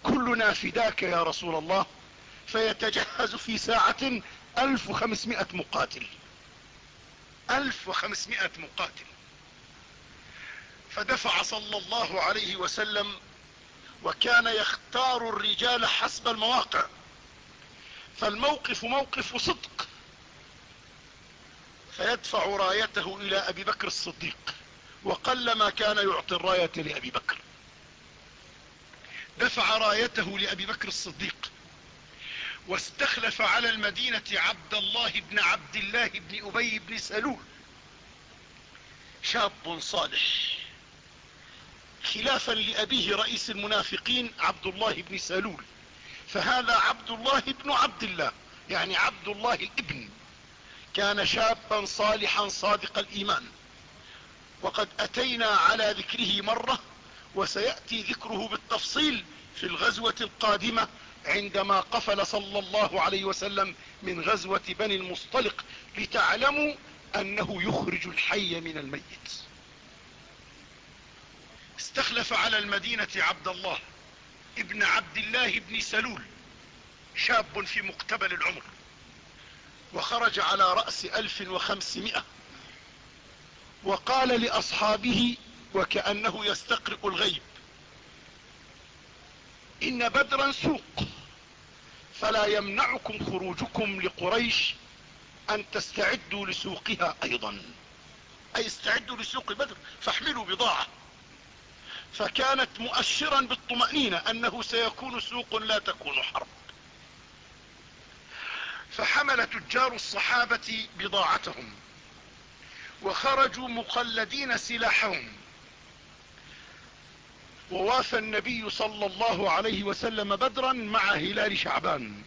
كلنا فداك يا رسول الله. فيتجهز في ساعة ألف وخمسمائة مقاتل. ألف وخمسمائة مقاتل. فدفع صلى الله عليه وسلم وكان يختار الرجال حسب المواقع. فالموقف موقف صدق. فيدفع رايته إلى أبي بكر الصديق وقلما كان يعطي الراية لأبي بكر. دفع رايته لأبي بكر الصديق واستخلف على المدينة عبد الله بن عبد الله بن أبي بن سلول. شاب صالح خلافا لأبيه رئيس المنافقين عبد الله بن سلول. فهذا عبد الله بن عبد الله يعني عبد الله الابن كان شابا صالحا صادق الإيمان. وقد أتينا على ذكره مرة وسيأتي ذكره بالتفصيل في الغزوة القادمة عندما قفل صلى الله عليه وسلم من غزوة بني المصطلق لتعلموا أنه يخرج الحي من الميت. استخلف على المدينة عبد الله ابن عبد الله بن سلول شاب في مقتبل العمر. وخرج على رأس ألف وخمسمائة. وقال لأصحابه وكأنه يستقرئ الغيب إن بدرا سوق فلا يمنعكم خروجكم لقريش أن تستعدوا لسوقها أيضا. أي استعدوا لسوق بدر فاحملوا بضاعة. فكانت مؤشرا بالطمأنينة أنه سيكون سوق لا تكون حرب. فحمل تجار الصحابة بضاعتهم وخرجوا مقلدين سلاحهم. ووافى النبي صلى الله عليه وسلم بدرا مع هلال شعبان.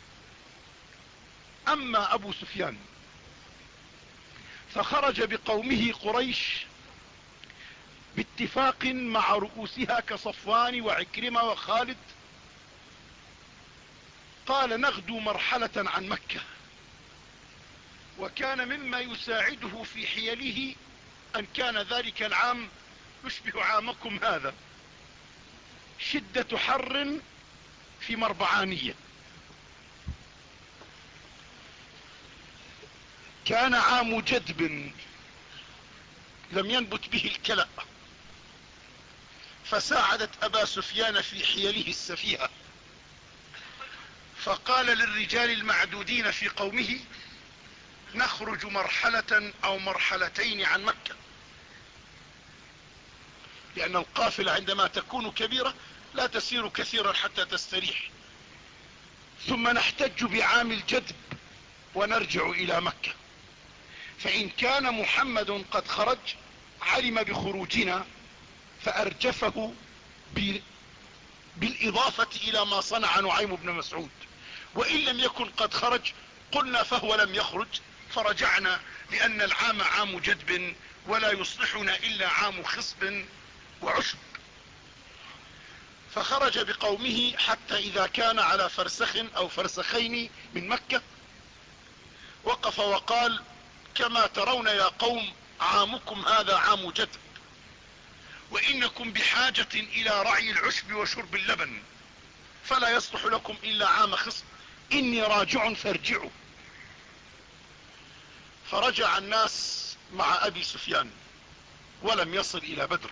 أما أبو سفيان فخرج بقومه قريش باتفاق مع رؤوسها كصفوان وعكرمة وخالد. قال نغدو مرحلة عن مكة. وكان مما يساعده في حيله أن كان ذلك العام يشبه عامكم هذا. شدة حر في مربعانية. كان عام جدب لم ينبت به الكلأ. فساعدت أبا سفيان في حيله السفيهة. فقال للرجال المعدودين في قومه نخرج مرحلة أو مرحلتين عن مكة. لأن القافلة عندما تكون كبيرة لا تسير كثيرا حتى تستريح. ثم نحتج بعام الجدب ونرجع إلى مكة. فإن كان محمد قد خرج علم بخروجنا فأرجفه بالإضافة إلى ما صنع نعيم بن مسعود. وإن لم يكن قد خرج قلنا فهو لم يخرج. فرجعنا لأن العام عام جدب ولا يصلحنا إلا عام خصب وعشب. فخرج بقومه حتى إذا كان على فرسخ أو فرسخين من مكة. وقف وقال كما ترون يا قوم عامكم هذا عام جدب. وإنكم بحاجة إلى رعي العشب وشرب اللبن. فلا يصلح لكم إلا عام خصب. إني راجع فارجعوا. فرجع الناس مع أبي سفيان ولم يصل إلى بدر.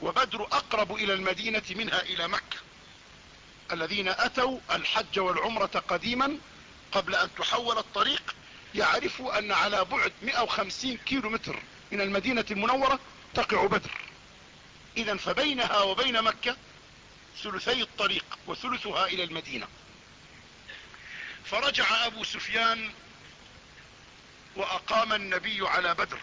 وبدر أقرب إلى المدينة منها إلى مكة. الذين أتوا الحج والعمرة قديما قبل أن تحول الطريق يعرفوا أن على بعد 150 كيلو متر من المدينة المنورة تقع بدر. اذا فبينها وبين مكة ثلثي الطريق وثلثها إلى المدينة. فرجع أبو سفيان وأقام النبي على بدر.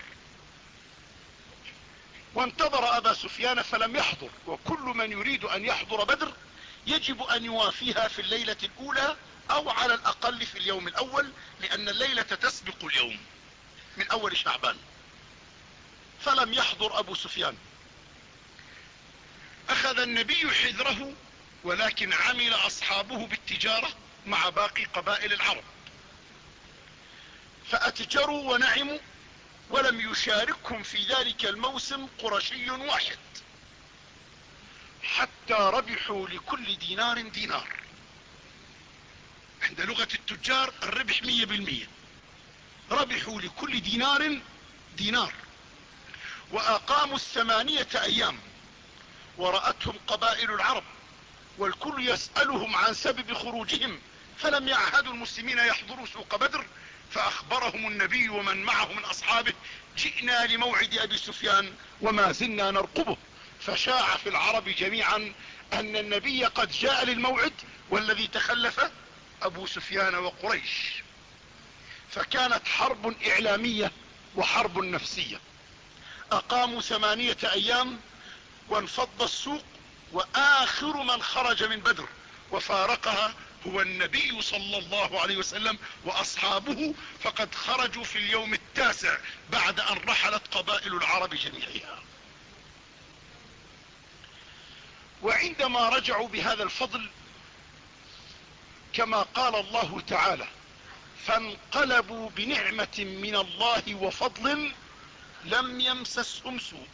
وانتظر أبا سفيان فلم يحضر وكل من يريد أن يحضر بدر يجب أن يوافيها في الليلة الأولى أو على الأقل في اليوم الأول لأن الليلة تسبق اليوم من أول شعبان. فلم يحضر أبو سفيان. أخذ النبي حذره ولكن عمل أصحابه بالتجارة مع باقي قبائل العرب. فأتجروا ونعموا ولم يشاركهم في ذلك الموسم قرشي واحد. حتى ربحوا لكل دينار دينار. عند لغة التجار الربح مية بالمية. ربحوا لكل دينار دينار. وأقاموا الثمانية أيام. ورأتهم قبائل العرب. والكل يسألهم عن سبب خروجهم. فلم يعهدوا المسلمين يحضروا سوق بدر فأخبرهم النبي ومن معه من أصحابه جئنا لموعد أبي سفيان وما زلنا نرقبه. فشاع في العرب جميعا أن النبي قد جاء للموعد والذي تخلف أبو سفيان وقريش. فكانت حرب إعلامية وحرب نفسية. أقاموا ثمانية أيام وانفض السوق وآخر من خرج من بدر وفارقها هو النبي صلى الله عليه وسلم وأصحابه فقد خرجوا في اليوم التاسع بعد أن رحلت قبائل العرب جميعها. وعندما رجعوا بهذا الفضل كما قال الله تعالى فانقلبوا بنعمة من الله وفضل لم يمسسهم سوء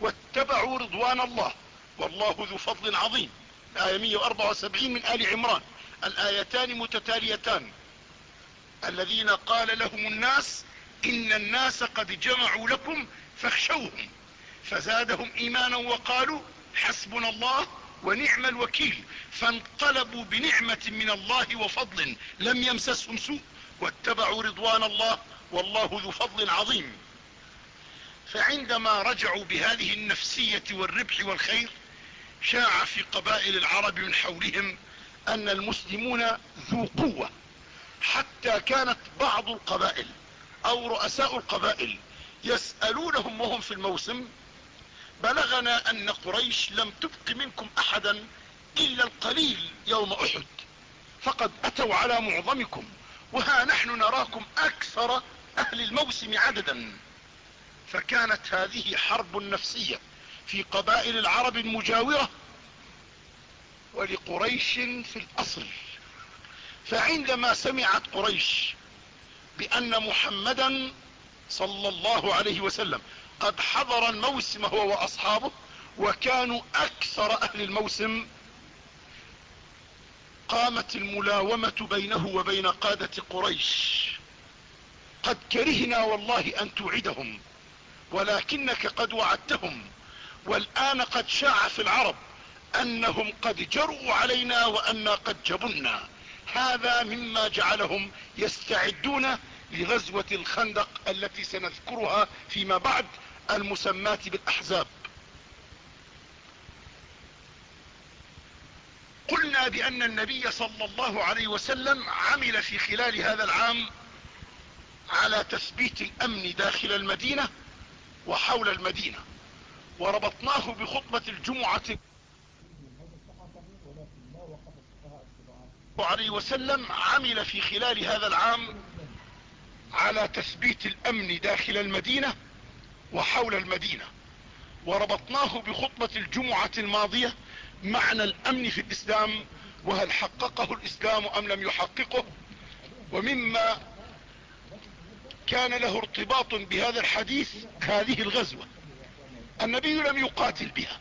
واتبعوا رضوان الله والله ذو فضل عظيم. آية 174 من آل عمران. الآيتان متتاليتان. الذين قال لهم الناس إن الناس قد جمعوا لكم فاخشوهم. فزادهم إيمانا وقالوا حسبنا الله ونعم الوكيل. فانقلبوا بنعمة من الله وفضل لم يمسسهم سوء. واتبعوا رضوان الله والله ذو فضل عظيم. فعندما رجعوا بهذه النفسية والربح والخير شاع في قبائل العرب من حولهم أن المسلمون ذو قوة حتى كانت بعض القبائل أو رؤساء القبائل يسألونهم وهم في الموسم بلغنا أن قريش لم تبق منكم أحدا إلا القليل يوم أحد فقد أتوا على معظمكم وها نحن نراكم أكثر أهل الموسم عددا. فكانت هذه حرب نفسية في قبائل العرب المجاورة ولقريش في الأصل. فعندما سمعت قريش بأن محمدا صلى الله عليه وسلم قد حضر الموسم هو وأصحابه وكانوا أكثر أهل الموسم قامت الملاومة بينه وبين قادة قريش. قد كرهنا والله أن توعدهم ولكنك قد وعدتهم والآن قد شاع في العرب. أنهم قد جرؤوا علينا وأنا قد جبنا. هذا مما جعلهم يستعدون لغزوة الخندق التي سنذكرها فيما بعد المسماة بالأحزاب. قلنا بأن النبي صلى الله عليه وسلم عمل في خلال هذا العام على تثبيت الأمن داخل المدينة وحول المدينة وربطناه بخطبة الجمعة عليه وسلم عمل في خلال هذا العام على تثبيت الأمن داخل المدينة وحول المدينة. وربطناه بخطبة الجمعة الماضية معنى الأمن في الإسلام وهل حققه الإسلام أم لم يحققه ومما كان له ارتباط بهذا الحديث هذه الغزوة. النبي لم يقاتل بها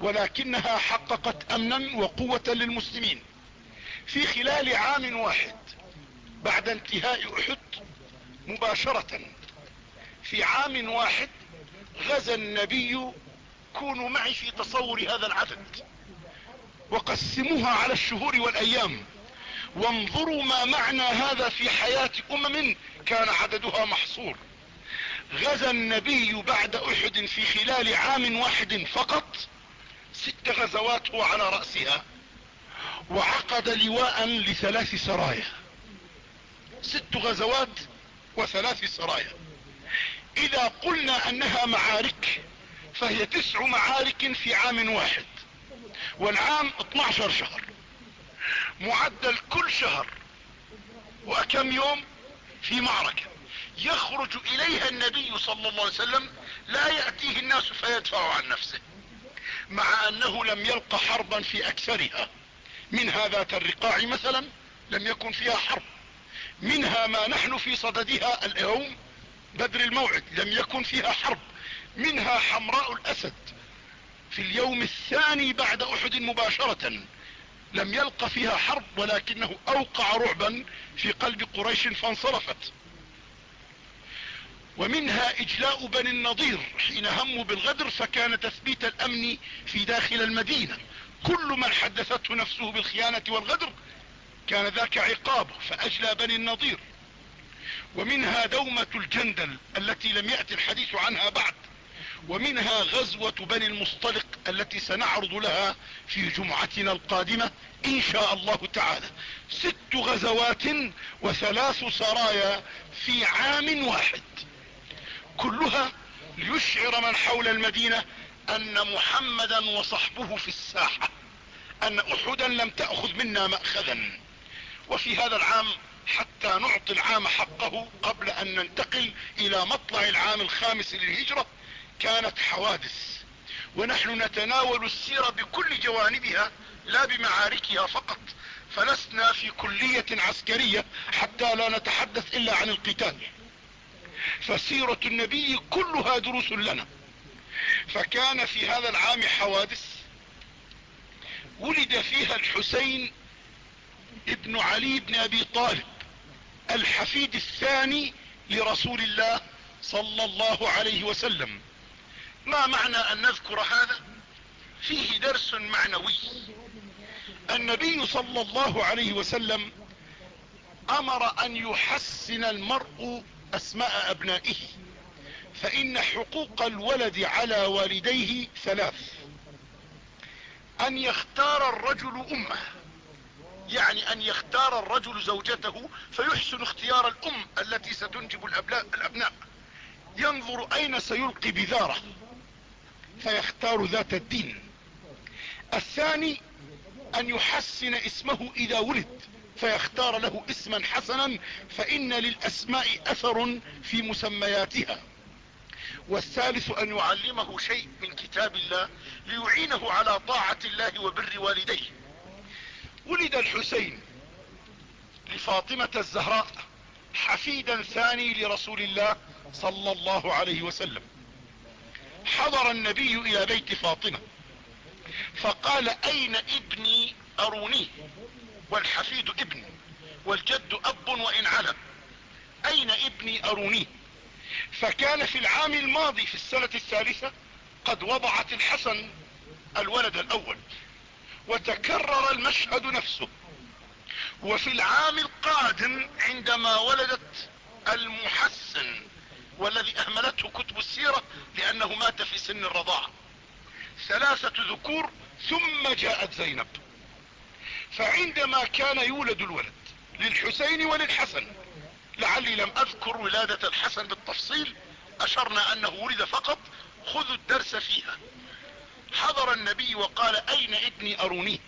ولكنها حققت أمنا وقوة للمسلمين. في خلال عام واحد بعد انتهاء أحد مباشرة. في عام واحد غزا النبي كونوا معي في تصور هذا العدد. وقسموها على الشهور والأيام. وانظروا ما معنى هذا في حياة أمم كان عددها محصور. غزا النبي بعد أحد في خلال عام واحد فقط ست غزوات هو على رأسها. وعقد لواء لثلاث سرايا. ست غزوات وثلاث سرايا. إذا قلنا أنها معارك فهي تسع معارك في عام واحد. والعام 12 شهر. معدل كل شهر. وكم يوم؟ في معركة. يخرج إليها النبي صلى الله عليه وسلم لا يأتيه الناس فيدفع عن نفسه مع أنه لم يلق حربا في أكثرها. منها ذات الرقاع مثلا لم يكن فيها حرب. منها ما نحن في صددها اليوم بدر الموعد لم يكن فيها حرب. منها حمراء الأسد. في اليوم الثاني بعد أحد مباشرة لم يلق فيها حرب ولكنه أوقع رعبا في قلب قريش فانصرفت. ومنها إجلاء بني النضير حين هموا بالغدر فكان تثبيت الأمن في داخل المدينة. كل من حدثته نفسه بالخيانة والغدر كان ذاك عقابه فأجلى بني النضير ومنها دومة الجندل التي لم يأتي الحديث عنها بعد. ومنها غزوة بني المصطلق التي سنعرض لها في جمعتنا القادمة إن شاء الله تعالى. ست غزوات وثلاث سرايا في عام واحد. كلها ليشعر من حول المدينة أن محمدا وصحبه في الساحة أن احدا لم تأخذ منا مأخذا. وفي هذا العام حتى نعطي العام حقه قبل أن ننتقل إلى مطلع العام الخامس للهجرة كانت حوادث. ونحن نتناول السيرة بكل جوانبها لا بمعاركها فقط فلسنا في كلية عسكرية حتى لا نتحدث إلا عن القتال. فسيرة النبي كلها دروس لنا. فكان في هذا العام حوادث ولد فيها الحسين ابن علي بن أبي طالب الحفيد الثاني لرسول الله صلى الله عليه وسلم. ما معنى أن نذكر هذا؟ فيه درس معنوي. النبي صلى الله عليه وسلم أمر أن يحسن المرء أسماء أبنائه. فإن حقوق الولد على والديه ثلاث. أن يختار الرجل أمه. يعني أن يختار الرجل زوجته فيحسن اختيار الأم التي ستنجب الابناء ينظر أين سيلقي بذارة. فيختار ذات الدين. الثاني أن يحسن اسمه إذا ولد. فيختار له اسما حسنا فإن للأسماء أثر في مسمياتها. والثالث أن يعلمه شيء من كتاب الله ليعينه على طاعة الله وبر والديه. ولد الحسين لفاطمة الزهراء حفيدا ثاني لرسول الله صلى الله عليه وسلم. حضر النبي إلى بيت فاطمة فقال أين ابني؟ أرونيه. والحفيد ابن والجد أب وإن علم. أين ابني؟ أرونيه. فكان في العام الماضي في السنة الثالثة قد وضعت الحسن الولد الأول وتكرر المشهد نفسه. وفي العام القادم عندما ولدت المحسن والذي أهملته كتب السيرة لأنه مات في سن الرضاعة ثلاثة ذكور ثم جاءت زينب. فعندما كان يولد الولد للحسين وللحسن لعلي لم أذكر ولادة الحسن بالتفصيل أشرنا أنه ولد فقط خذوا الدرس فيها. حضر النبي وقال أين ابني أرونيه؟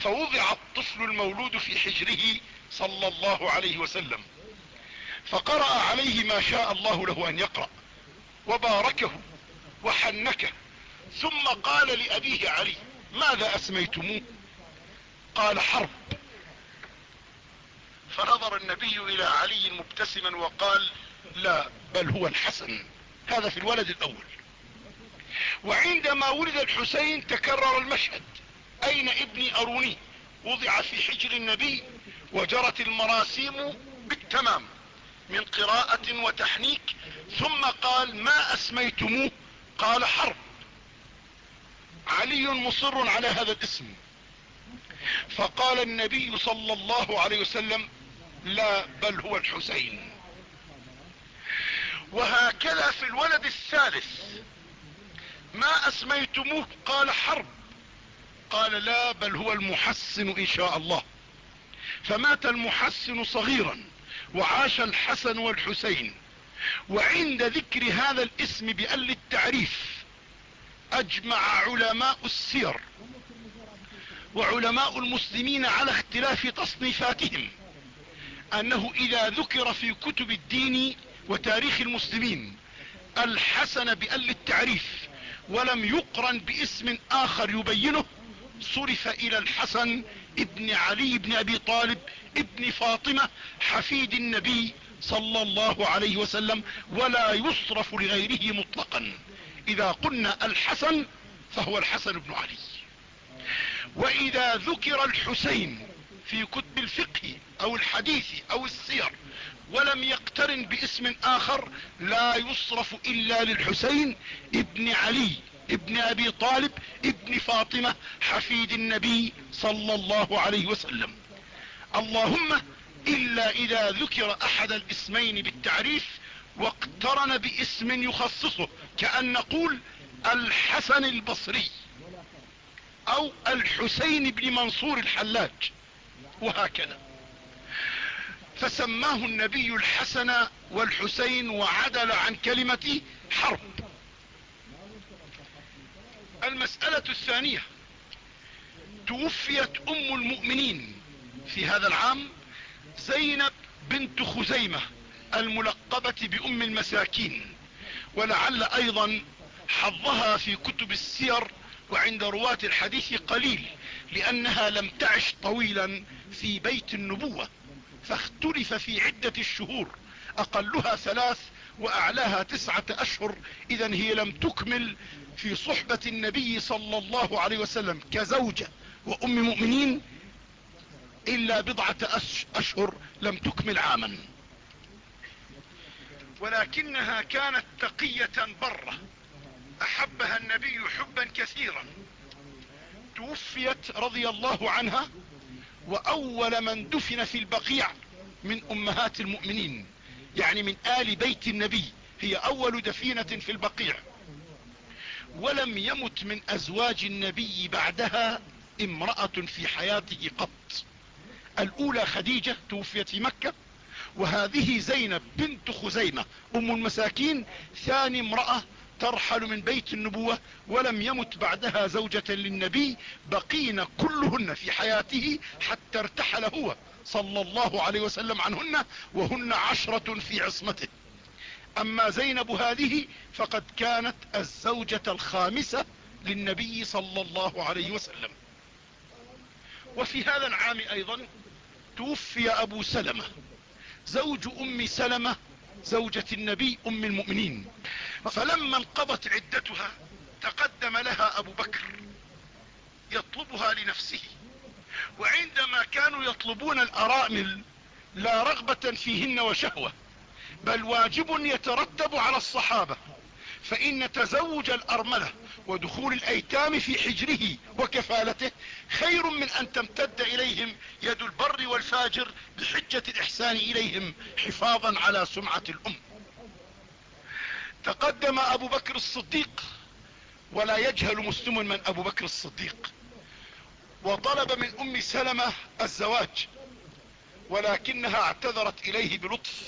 فوضع الطفل المولود في حجره صلى الله عليه وسلم. فقرأ عليه ما شاء الله له أن يقرأ. وباركه وحنكه. ثم قال لأبيه علي ماذا أسميتموه؟ قال حرب. فنظر النبي إلى علي مبتسما وقال لا بل هو الحسن. هذا في الولد الأول. وعندما ولد الحسين تكرر المشهد. أين ابني أروني؟ وضع في حجر النبي وجرت المراسيم بالتمام من قراءة وتحنيك ثم قال ما أسميتموه؟ قال حرب. علي مصر على هذا الاسم. فقال النبي صلى الله عليه وسلم لا بل هو الحسين. وهكذا في الولد الثالث. ما أسميتموه؟ قال حرب. قال لا بل هو المحسن إن شاء الله. فمات المحسن صغيرا وعاش الحسن والحسين. وعند ذكر هذا الاسم بأل التعريف أجمع علماء السير وعلماء المسلمين على اختلاف تصنيفاتهم. أنه إذا ذكر في كتب الدين وتاريخ المسلمين الحسن بأل التعريف ولم يقرن باسم آخر يبينه صرف إلى الحسن ابن علي بن أبي طالب ابن فاطمة حفيد النبي صلى الله عليه وسلم ولا يصرف لغيره مطلقا. إذا قلنا الحسن فهو الحسن بن علي. وإذا ذكر الحسين في كتب الفقه أو الحديث أو السير ولم يقترن باسم آخر لا يصرف إلا للحسين ابن علي ابن أبي طالب ابن فاطمة حفيد النبي صلى الله عليه وسلم. اللهم إلا إذا ذكر أحد الاسمين بالتعريف واقترن باسم يخصصه كأن نقول الحسن البصري أو الحسين بن منصور الحلاج. وهكذا. فسماه النبي الحسن والحسين وعدل عن كلمة حرب. المسألة الثانية توفيت أم المؤمنين في هذا العام زينب بنت خزيمة الملقبة بأم المساكين ولعل أيضا حظها في كتب السير وعند رواة الحديث قليل. لأنها لم تعش طويلا في بيت النبوة فاختلف في عدة الشهور أقلها ثلاث وأعلاها تسعة أشهر اذا هي لم تكمل في صحبة النبي صلى الله عليه وسلم كزوجة وأم مؤمنين إلا بضعة أشهر لم تكمل عاما. ولكنها كانت تقية برة أحبها النبي حبا كثيرا. توفيت رضي الله عنها وأول من دفن في البقيع من أمهات المؤمنين يعني من آل بيت النبي هي أول دفينة في البقيع. ولم يمت من أزواج النبي بعدها امرأة في حياته قط. الأولى خديجة توفيت في مكة وهذه زينب بنت خزيمة أم المساكين ثاني امرأة ترحل من بيت النبوة ولم يمت بعدها زوجة للنبي بقين كلهن في حياته حتى ارتحل هو صلى الله عليه وسلم عنهن وهن عشرة في عصمته. أما زينب هذه فقد كانت الزوجة الخامسة للنبي صلى الله عليه وسلم. وفي هذا العام أيضا توفي أبو سلمة زوج أم سلمة زوجة النبي أم المؤمنين. فلما انقضت عدتها تقدم لها أبو بكر يطلبها لنفسه. وعندما كانوا يطلبون الأرامل لا رغبة فيهن وشهوة بل واجب يترتب على الصحابة. فإن تزوج الأرملة ودخول الأيتام في حجره وكفالته خير من أن تمتد إليهم يد البر والفاجر بحجة الإحسان إليهم حفاظا على سمعة الأم. تقدم أبو بكر الصديق ولا يجهل مسلم من أبو بكر الصديق وطلب من أم سلمة الزواج ولكنها اعتذرت إليه بلطف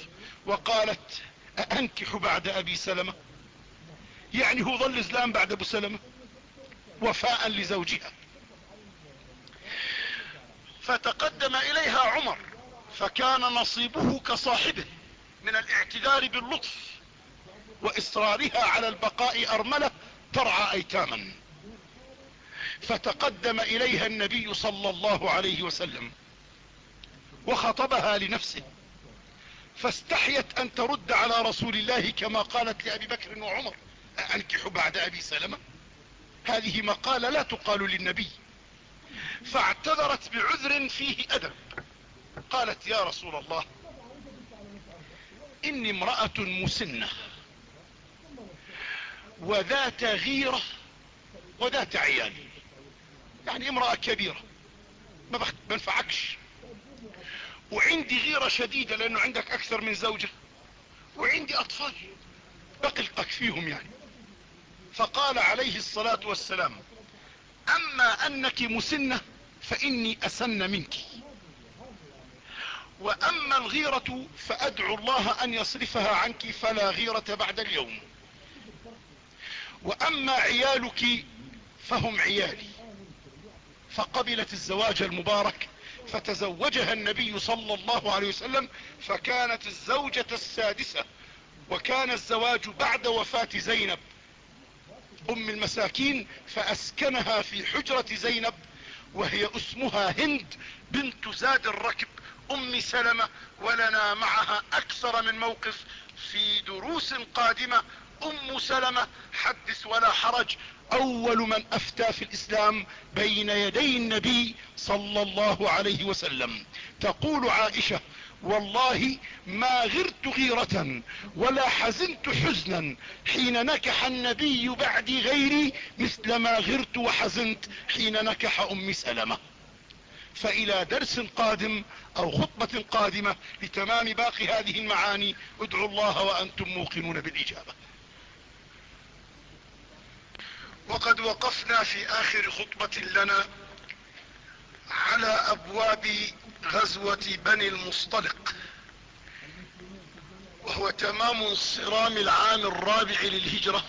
وقالت أأنكح بعد أبي سلمة؟ يعني هو ظل زلام بعد أبو سلمة وفاء لزوجها. فتقدم إليها عمر فكان نصيبه كصاحبه من الاعتذار باللطف وإصرارها على البقاء أرملة ترعى أيتاما. فتقدم إليها النبي صلى الله عليه وسلم وخطبها لنفسه فاستحيت أن ترد على رسول الله كما قالت لأبي بكر وعمر. أأنكح بعد أبي سلمة؟ هذه مقالة لا تقال للنبي فاعتذرت بعذر فيه أدب. قالت يا رسول الله إني امرأة مسنة وذات غيرة وذات عيال. يعني امرأة كبيرة ما بنفعكش وعندي غيرة شديدة لأنه عندك أكثر من زوجة وعندي أطفال. بقلقك فيهم يعني. فقال عليه الصلاة والسلام أما أنك مسنة فإني أسن منك. وأما الغيرة فأدعو الله أن يصرفها عنك فلا غيرة بعد اليوم. وأما عيالك فهم عيالي. فقبلت الزواج المبارك فتزوجها النبي صلى الله عليه وسلم فكانت الزوجة السادسة وكان الزواج بعد وفاة زينب. أم المساكين فأسكنها في حجرة زينب وهي اسمها هند بنت زاد الركب أم سلمة ولنا معها أكثر من موقف في دروس قادمة. أم سلمة حدث ولا حرج أول من أفتى في الإسلام بين يدي النبي صلى الله عليه وسلم. تقول عائشة والله ما غرت غيرة ولا حزنت حزنا حين نكح النبي بعدي غيري مثل ما غرت وحزنت حين نكح أم سلمة. فإلى درس قادم أو خطبة قادمة لتمام باقي هذه المعاني ادعوا الله وأنتم موقنون بالإجابة. وقد وقفنا في آخر خطبة لنا على أبواب غزوة بني المصطلق وهو تمام الصرام العام الرابع للهجرة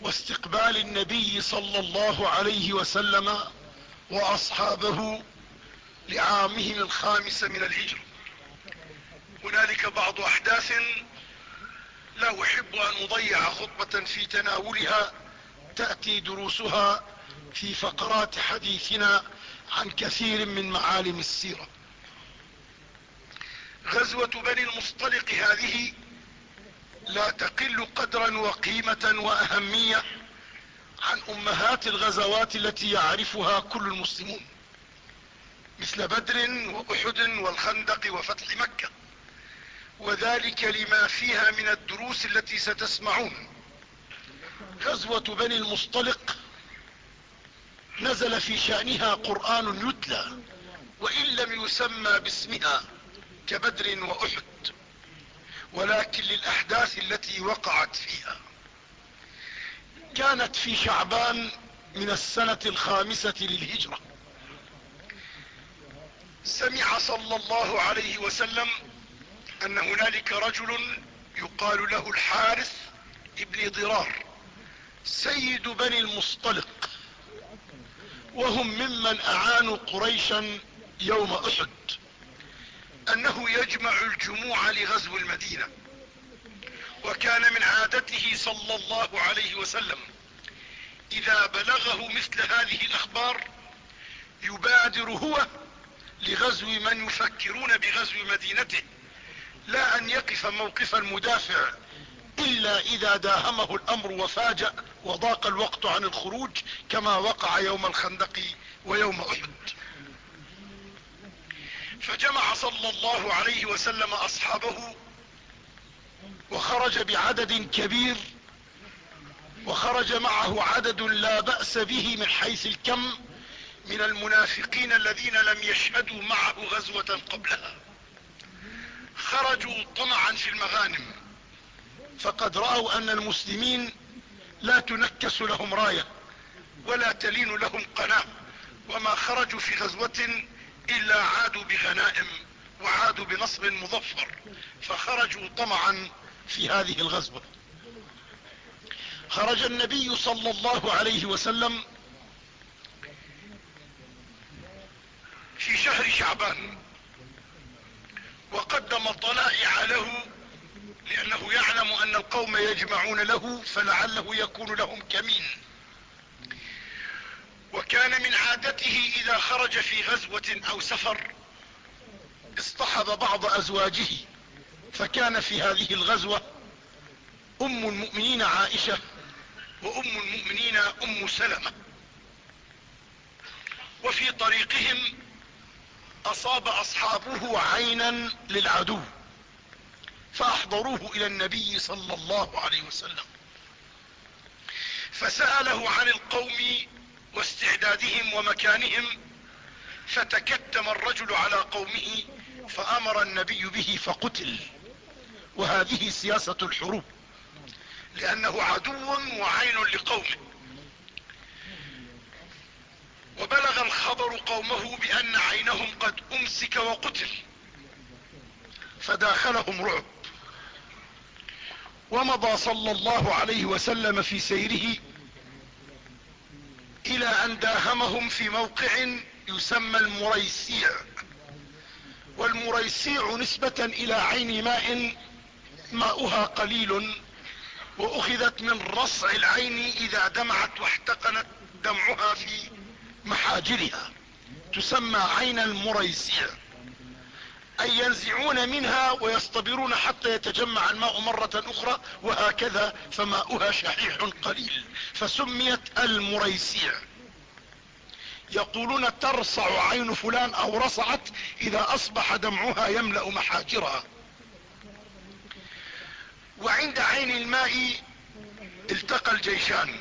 واستقبال النبي صلى الله عليه وسلم وأصحابه لعامهم الخامس من الهجرة. هنالك بعض أحداث لا أحب أن أضيع خطبة في تناولها تأتي دروسها في فقرات حديثنا عن كثير من معالم السيرة. غزوة بني المصطلق هذه لا تقل قدرا وقيمة وأهمية عن أمهات الغزوات التي يعرفها كل المسلمون مثل بدر وأحد والخندق وفتح مكة. وذلك لما فيها من الدروس التي ستسمعون. غزوة بني المصطلق نزل في شأنها قرآن يتلى وإن لم يسمى باسمها كبدر وأحد ولكن للأحداث التي وقعت فيها. كانت في شعبان من السنة الخامسة للهجرة. سمع صلى الله عليه وسلم أن هنالك رجل يقال له الحارث ابن ضرار سيد بني المصطلق. وهم ممن أعانوا قريشا يوم أحد أنه يجمع الجموع لغزو المدينة وكان من عادته صلى الله عليه وسلم إذا بلغه مثل هذه الأخبار يبادر هو لغزو من يفكرون بغزو مدينته لا أن يقف موقف المدافع إلا إذا داهمه الأمر وفاجأ وضاق الوقت عن الخروج كما وقع يوم الخندق ويوم أحد. فجمع صلى الله عليه وسلم أصحابه وخرج بعدد كبير وخرج معه عدد لا بأس به من حيث الكم من المنافقين الذين لم يشهدوا معه غزوة قبلها. خرجوا طمعا في المغانم. فقد رأوا أن المسلمين لا تنكس لهم راية ولا تلين لهم قناة وما خرجوا في غزوة إلا عادوا بغنائم وعادوا بنصر مظفر فخرجوا طمعا في هذه الغزوة. خرج النبي صلى الله عليه وسلم في شهر شعبان وقدم طلائع له لأنه يعلم أن القوم يجمعون له فلعله يكون لهم كمين. وكان من عادته إذا خرج في غزوة أو سفر اصطحب بعض أزواجه. فكان في هذه الغزوة أم المؤمنين عائشة وأم المؤمنين أم سلمة. وفي طريقهم أصاب أصحابه عينا للعدو. فاحضروه إلى النبي صلى الله عليه وسلم. فسأله عن القوم واستعدادهم ومكانهم فتكتم الرجل على قومه فأمر النبي به فقتل. وهذه سياسة الحروب لأنه عدو وعين لقومه. وبلغ الخبر قومه بأن عينهم قد أمسك وقتل فداخلهم رعب. ومضى صلى الله عليه وسلم في سيره إلى أن داهمهم في موقع يسمى المريسيع. والمريسيع نسبة إلى عين ماء ماؤها قليل وأخذت من رصع العين إذا دمعت واحتقنت دمعها في محاجرها. تسمى عين المريسيع. اي ينزعون منها ويصطبرون حتى يتجمع الماء مرة أخرى وهكذا فماؤها شحيح قليل. فسميت المريسيع. يقولون ترصع عين فلان أو رصعت إذا أصبح دمعها يملأ محاجرها. وعند عين الماء التقى الجيشان.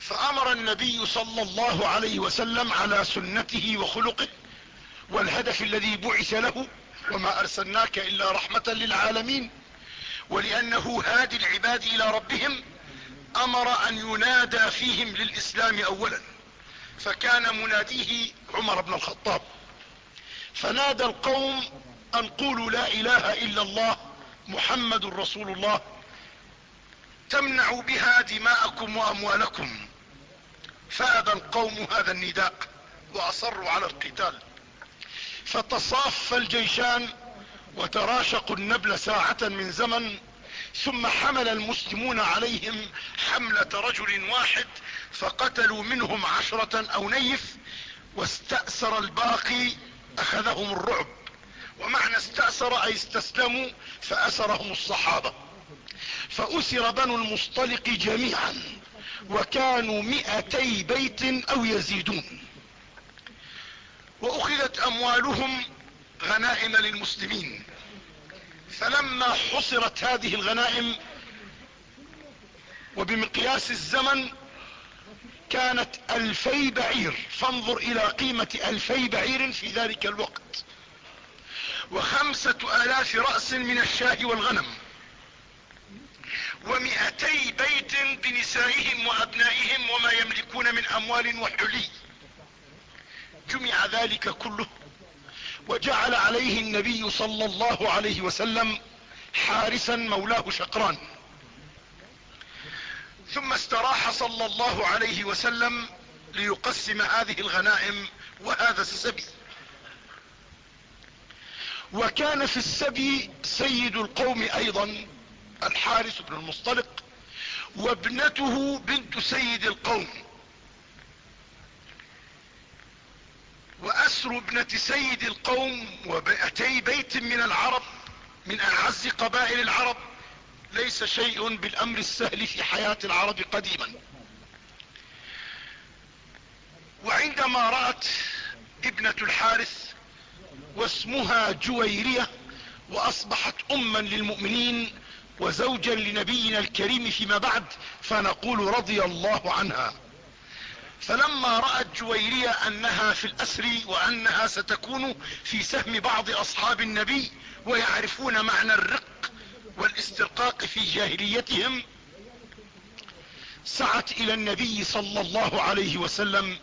فأمر النبي صلى الله عليه وسلم على سنته وخلقه والهدف الذي بعث له وما أرسلناك إلا رحمة للعالمين ولأنه هادي العباد إلى ربهم أمر أن ينادى فيهم للإسلام اولا. فكان مناديه عمر بن الخطاب. فنادى القوم أن قولوا لا إله إلا الله محمد رسول الله تمنعوا بها دماءكم وأموالكم. فابى القوم هذا النداء وأصروا على القتال. فتصاف الجيشان وتراشقوا النبل ساعة من زمن ثم حمل المسلمون عليهم حملة رجل واحد فقتلوا منهم عشرة أو نيف واستأسر الباقي أخذهم الرعب. ومعنى استأسر أي استسلموا فاسرهم الصحابة. فأسر بنو المصطلق جميعا وكانوا مئتي بيت أو يزيدون. وأخذت أموالهم غنائم للمسلمين. فلما حصرت هذه الغنائم وبمقياس الزمن كانت ألفي بعير. فانظر إلى قيمة ألفي بعير في ذلك الوقت. وخمسة آلاف رأس من الشاه والغنم. ومئتي بيت بنسائهم وأبنائهم وما يملكون من أموال وحلي. ذلك كله. وجعل عليه النبي صلى الله عليه وسلم حارسا مولاه شقران. ثم استراح صلى الله عليه وسلم ليقسم هذه الغنائم وهذا السبي. وكان في السبي سيد القوم أيضا الحارس بن المصطلق وابنته بنت سيد القوم. وأسر ابنة سيد القوم وبأتي بيت من العرب من أعز قبائل العرب. ليس شيء بالأمر السهل في حياة العرب قديما. وعندما رأت ابنة الحارث واسمها جويرية وأصبحت اما للمؤمنين وزوجا لنبينا الكريم فيما بعد فنقول رضي الله عنها. فلما رأت جويرية أنها في الأسر وأنها ستكون في سهم بعض أصحاب النبي ويعرفون معنى الرق والاسترقاق في جاهليتهم سعت إلى النبي صلى الله عليه وسلم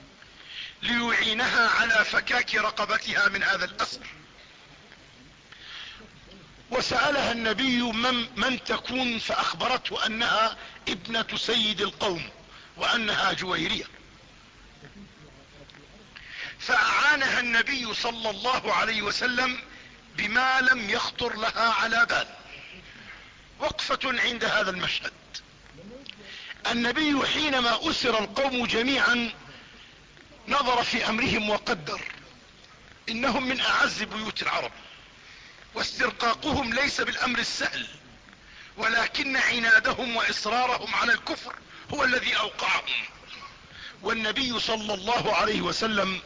ليعينها على فكاك رقبتها من هذا الأسر. وسألها النبي من, من تكون فأخبرته أنها ابنة سيد القوم وأنها جويرية. فأعانها النبي صلى الله عليه وسلم بما لم يخطر لها على بال. وقفة عند هذا المشهد. النبي حينما أسر القوم جميعا نظر في أمرهم وقدر. إنهم من أعز بيوت العرب. واسترقاقهم ليس بالأمر السهل. ولكن عنادهم وإصرارهم على الكفر هو الذي أوقعهم. والنبي صلى الله عليه وسلم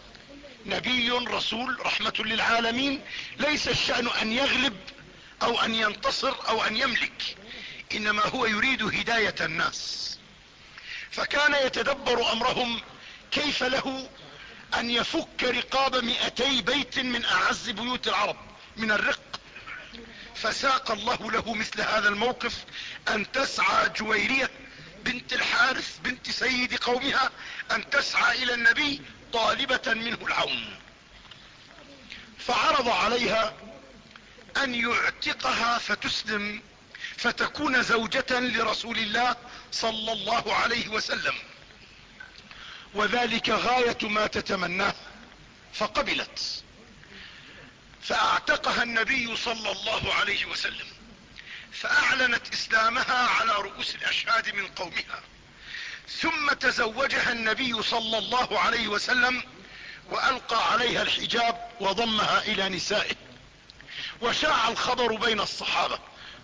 نبي رسول رحمة للعالمين ليس الشأن أن يغلب أو أن ينتصر أو أن يملك إنما هو يريد هداية الناس. فكان يتدبر أمرهم كيف له أن يفك رقاب مئتي بيت من أعز بيوت العرب من الرق. فساق الله له مثل هذا الموقف أن تسعى جويرية بنت الحارث بنت سيد قومها أن تسعى إلى النبي طالبة منه العون. فعرض عليها أن يعتقها فتسلم فتكون زوجة لرسول الله صلى الله عليه وسلم. وذلك غاية ما تتمناه فقبلت. فأعتقها النبي صلى الله عليه وسلم فأعلنت إسلامها على رؤوس الأشهاد من قومها. ثم تزوجها النبي صلى الله عليه وسلم وألقى عليها الحجاب وضمها إلى نسائه. وشاع الخبر بين الصحابة.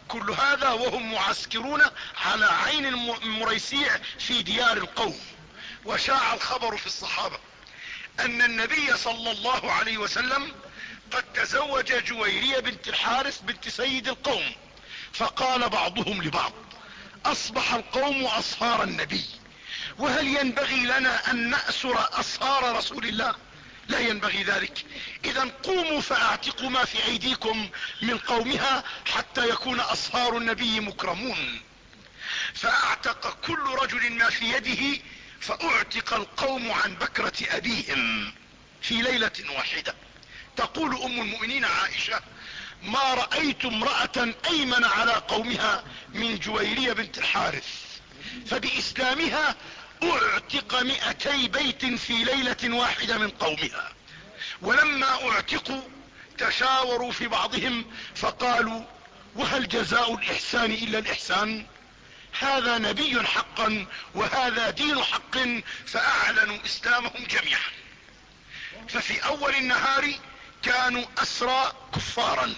كل هذا وهم معسكرون على عين المريسيع في ديار القوم. وشاع الخبر في الصحابة. أن النبي صلى الله عليه وسلم قد تزوج جويرية بنت الحارث بنت سيد القوم. فقال بعضهم لبعض أصبح القوم أصهار النبي. وهل ينبغي لنا أن نأسر اصهار رسول الله؟ لا ينبغي ذلك. إذا قوموا فأعتقوا ما في أيديكم من قومها حتى يكون اصهار النبي مكرمون. فأعتق كل رجل ما في يده فأعتق القوم عن بكرة أبيهم في ليلة واحدة. تقول أم المؤمنين عائشة ما رأيت امرأة أيمن على قومها من جويرية بنت الحارث فبإسلامها أعتق مئتي بيت في ليلة واحدة من قومها. ولما أعتقوا تشاوروا في بعضهم فقالوا وهل جزاء الإحسان إلا الإحسان؟ هذا نبي حقا وهذا دين حق فأعلنوا إسلامهم جميعا. ففي أول النهار كانوا أسرى كفارا.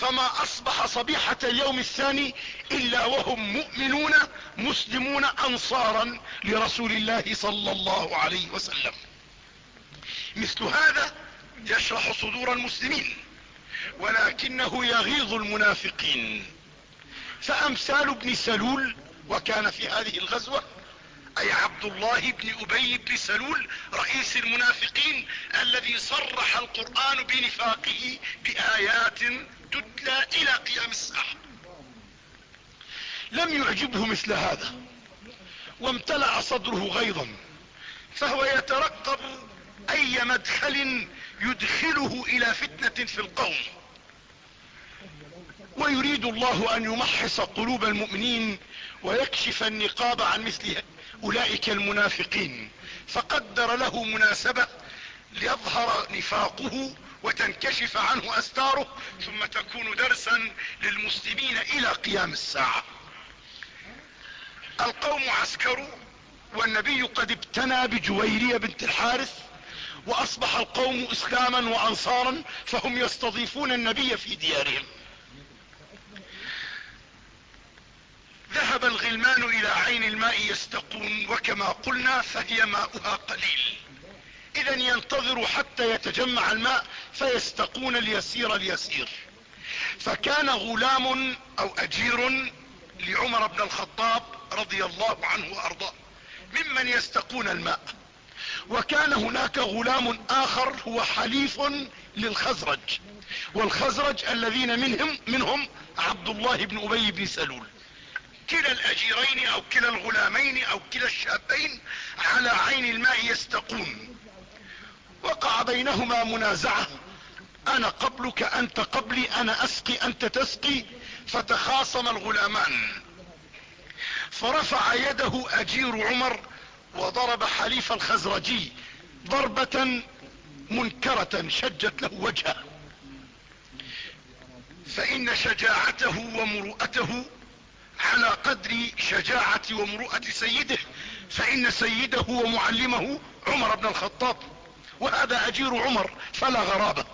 فما أصبح صبيحة اليوم الثاني إلا وهم مؤمنون مسلمون أنصارا لرسول الله صلى الله عليه وسلم. مثل هذا يشرح صدور المسلمين ولكنه يغيظ المنافقين. فأمثال ابن سلول وكان في هذه الغزوة أي عبد الله بن أبي بن سلول رئيس المنافقين الذي صرح القرآن بنفاقه بآيات تتلى إلى قيام الساعة. لم يعجبه مثل هذا وامتلأ صدره غيظا فهو يترقب أي مدخل يدخله إلى فتنة في القوم. ويريد الله أن يمحص قلوب المؤمنين ويكشف النقاب عن مثل أولئك المنافقين فقدر له مناسبة ليظهر نفاقه وتنكشف عنه أستاره ثم تكون درسا للمسلمين إلى قيام الساعة. القوم عسكروا والنبي قد ابتنى بجويرية بنت الحارث وأصبح القوم اسلاما وانصارا فهم يستضيفون النبي في ديارهم. ذهب الغلمان إلى عين الماء يستقون وكما قلنا فهي ماؤها قليل. اذا ينتظر حتى يتجمع الماء فيستقون اليسير اليسير. فكان غلام أو أجير لعمر بن الخطاب رضي الله عنه وأرضاه ممن يستقون الماء. وكان هناك غلام آخر هو حليف للخزرج. والخزرج الذين منهم منهم عبد الله بن أبي بن سلول. كلا الأجيرين أو كلا الغلامين أو كلا الشابين على عين الماء يستقون. وقع بينهما منازعة. أنا قبلك أنت قبلي أنا أسقي أنت تسقي. فتخاصم الغلامان. فرفع يده أجير عمر وضرب حليف الخزرجي ضربة منكرة شجت له وجهه. فإن شجاعته ومروءته على قدر شجاعة ومروءة سيده فإن سيده ومعلمه عمر بن الخطاب. وهذا أجير عمر فلا غرابة.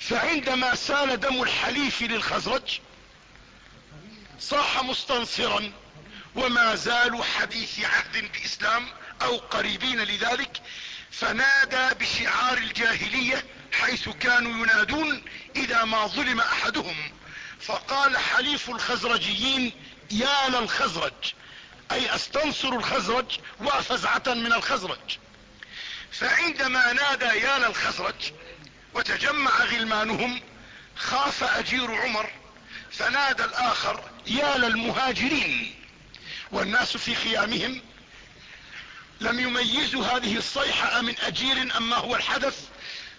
فعندما سال دم الحليف للخزرج صاح مستنصرا وما زالوا حديث عهد بإسلام أو قريبين لذلك فنادى بشعار الجاهلية حيث كانوا ينادون إذا ما ظلم أحدهم. فقال حليف الخزرجيين يا للخزرج أي أستنصر الخزرج وفزعة من الخزرج. فعندما نادى يا للخزرج وتجمع غلمانهم خاف أجير عمر فنادى الآخر يا للمهاجرين. والناس في خيامهم لم يميزوا هذه الصيحة من أجير اما هو الحدث؟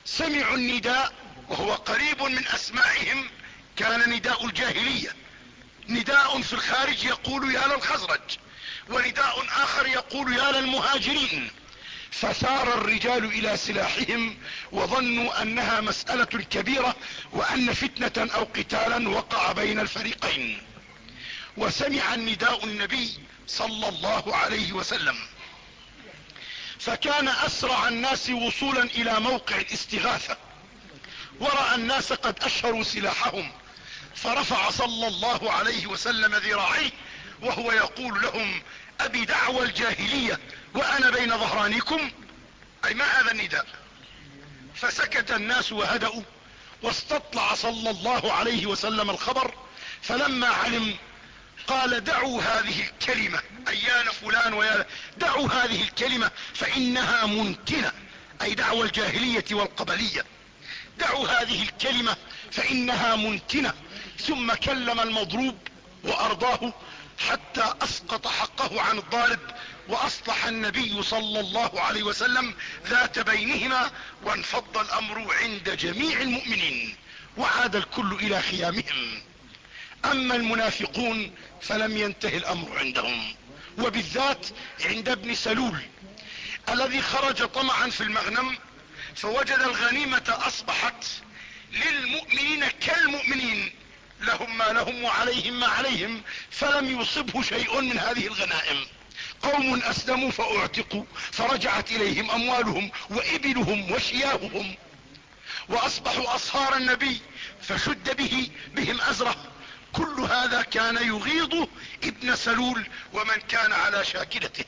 سمعوا النداء وهو قريب من أسماعهم كان نداء الجاهلية. نداء في الخارج يقول يا للخزرج ونداء آخر يقول يا للمهاجرين. فثار الرجال إلى سلاحهم وظنوا أنها مسألة كبيرة وأن فتنة أو قتالا وقع بين الفريقين. وسمع النداء النبي صلى الله عليه وسلم. فكان أسرع الناس وصولا إلى موقع الاستغاثة. ورأى الناس قد أشهروا سلاحهم. فرفع صلى الله عليه وسلم ذراعيه وهو يقول لهم أبي دعوى الجاهلية وأنا بين ظهرانكم أي ما هذا النداء. فسكت الناس وهدأوا واستطلع صلى الله عليه وسلم الخبر فلما علم قال دعوا هذه الكلمة. أي يا فلان ويا دعوا هذه الكلمة فإنها منتنة. أي دعوى الجاهلية والقبلية. دعوا هذه الكلمة فإنها منتنة. ثم كلم المضروب وأرضاه حتى أسقط حقه عن الضارب وأصلح النبي صلى الله عليه وسلم ذات بينهما وانفض الأمر عند جميع المؤمنين وعاد الكل إلى خيامهم. أما المنافقون فلم ينتهي الأمر عندهم. وبالذات عند ابن سلول الذي خرج طمعا في المغنم فوجد الغنيمة أصبحت للمؤمنين كالمؤمنين. لهم ما لهم وعليهم ما عليهم فلم يصبه شيء من هذه الغنائم. قوم أسلموا فأعتقوا فرجعت إليهم أموالهم وإبلهم وشياههم وأصبحوا أصهار النبي فشد به بهم ازره كل هذا كان يغيظ ابن سلول ومن كان على شاكلته.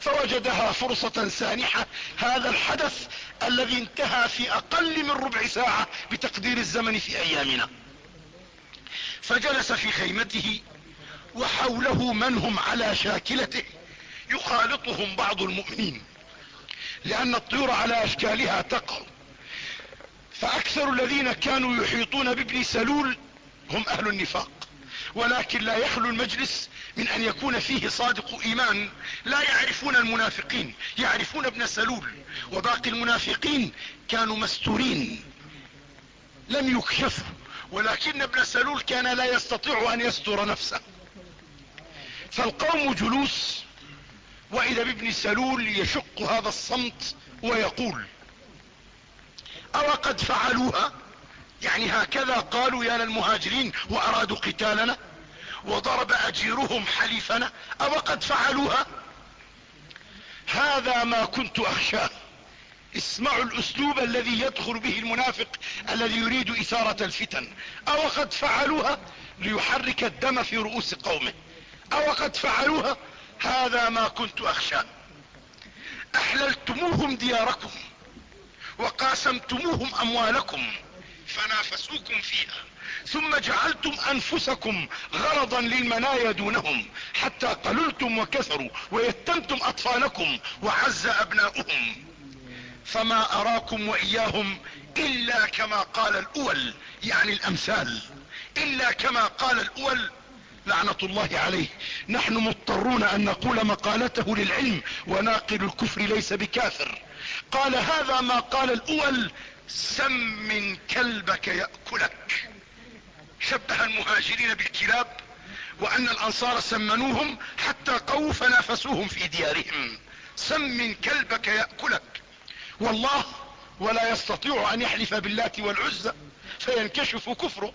فوجدها فرصة سانحة هذا الحدث الذي انتهى في أقل من ربع ساعة بتقدير الزمن في أيامنا. فجلس في خيمته وحوله من هم على شاكلته يخالطهم بعض المؤمنين لأن الطيور على أشكالها تقع. فأكثر الذين كانوا يحيطون بابن سلول هم أهل النفاق ولكن لا يخلو المجلس من أن يكون فيه صادق إيمان. لا يعرفون المنافقين يعرفون ابن سلول وباقي المنافقين كانوا مستورين لم يكشفوا. ولكن ابن سلول كان لا يستطيع أن يستر نفسه. فالقوم جلوس وإذا بابن سلول يشق هذا الصمت ويقول أو قد فعلوها؟ يعني هكذا قالوا يا للمهاجرين وأرادوا قتالنا وضرب أجيرهم حليفنا أو قد فعلوها؟ هذا ما كنت أخشاه. اسمعوا الأسلوب الذي يدخل به المنافق الذي يريد إثارة الفتن. أو قد فعلوها ليحرك الدم في رؤوس قومه. أو قد فعلوها هذا ما كنت اخشاه أحللتموهم دياركم وقاسمتموهم أموالكم فنافسوكم فيها. ثم جعلتم أنفسكم غرضا للمنايا دونهم حتى قللتم وكثروا ويتمتم أطفالكم وعز أبناؤهم. فما أراكم وإياهم إلا كما قال الأول يعني الأمثال. إلا كما قال الأول لعنة الله عليه. نحن مضطرون أن نقول مقالته للعلم وناقل الكفر ليس بكافر. قال هذا ما قال الأول سم كلبك يأكلك. شبه المهاجرين بالكلاب وأن الأنصار سمنوهم حتى قووا فنافسوهم في ديارهم. سم كلبك يأكلك. والله ولا يستطيع أن يحلف باللات والعزى فينكشف كفره.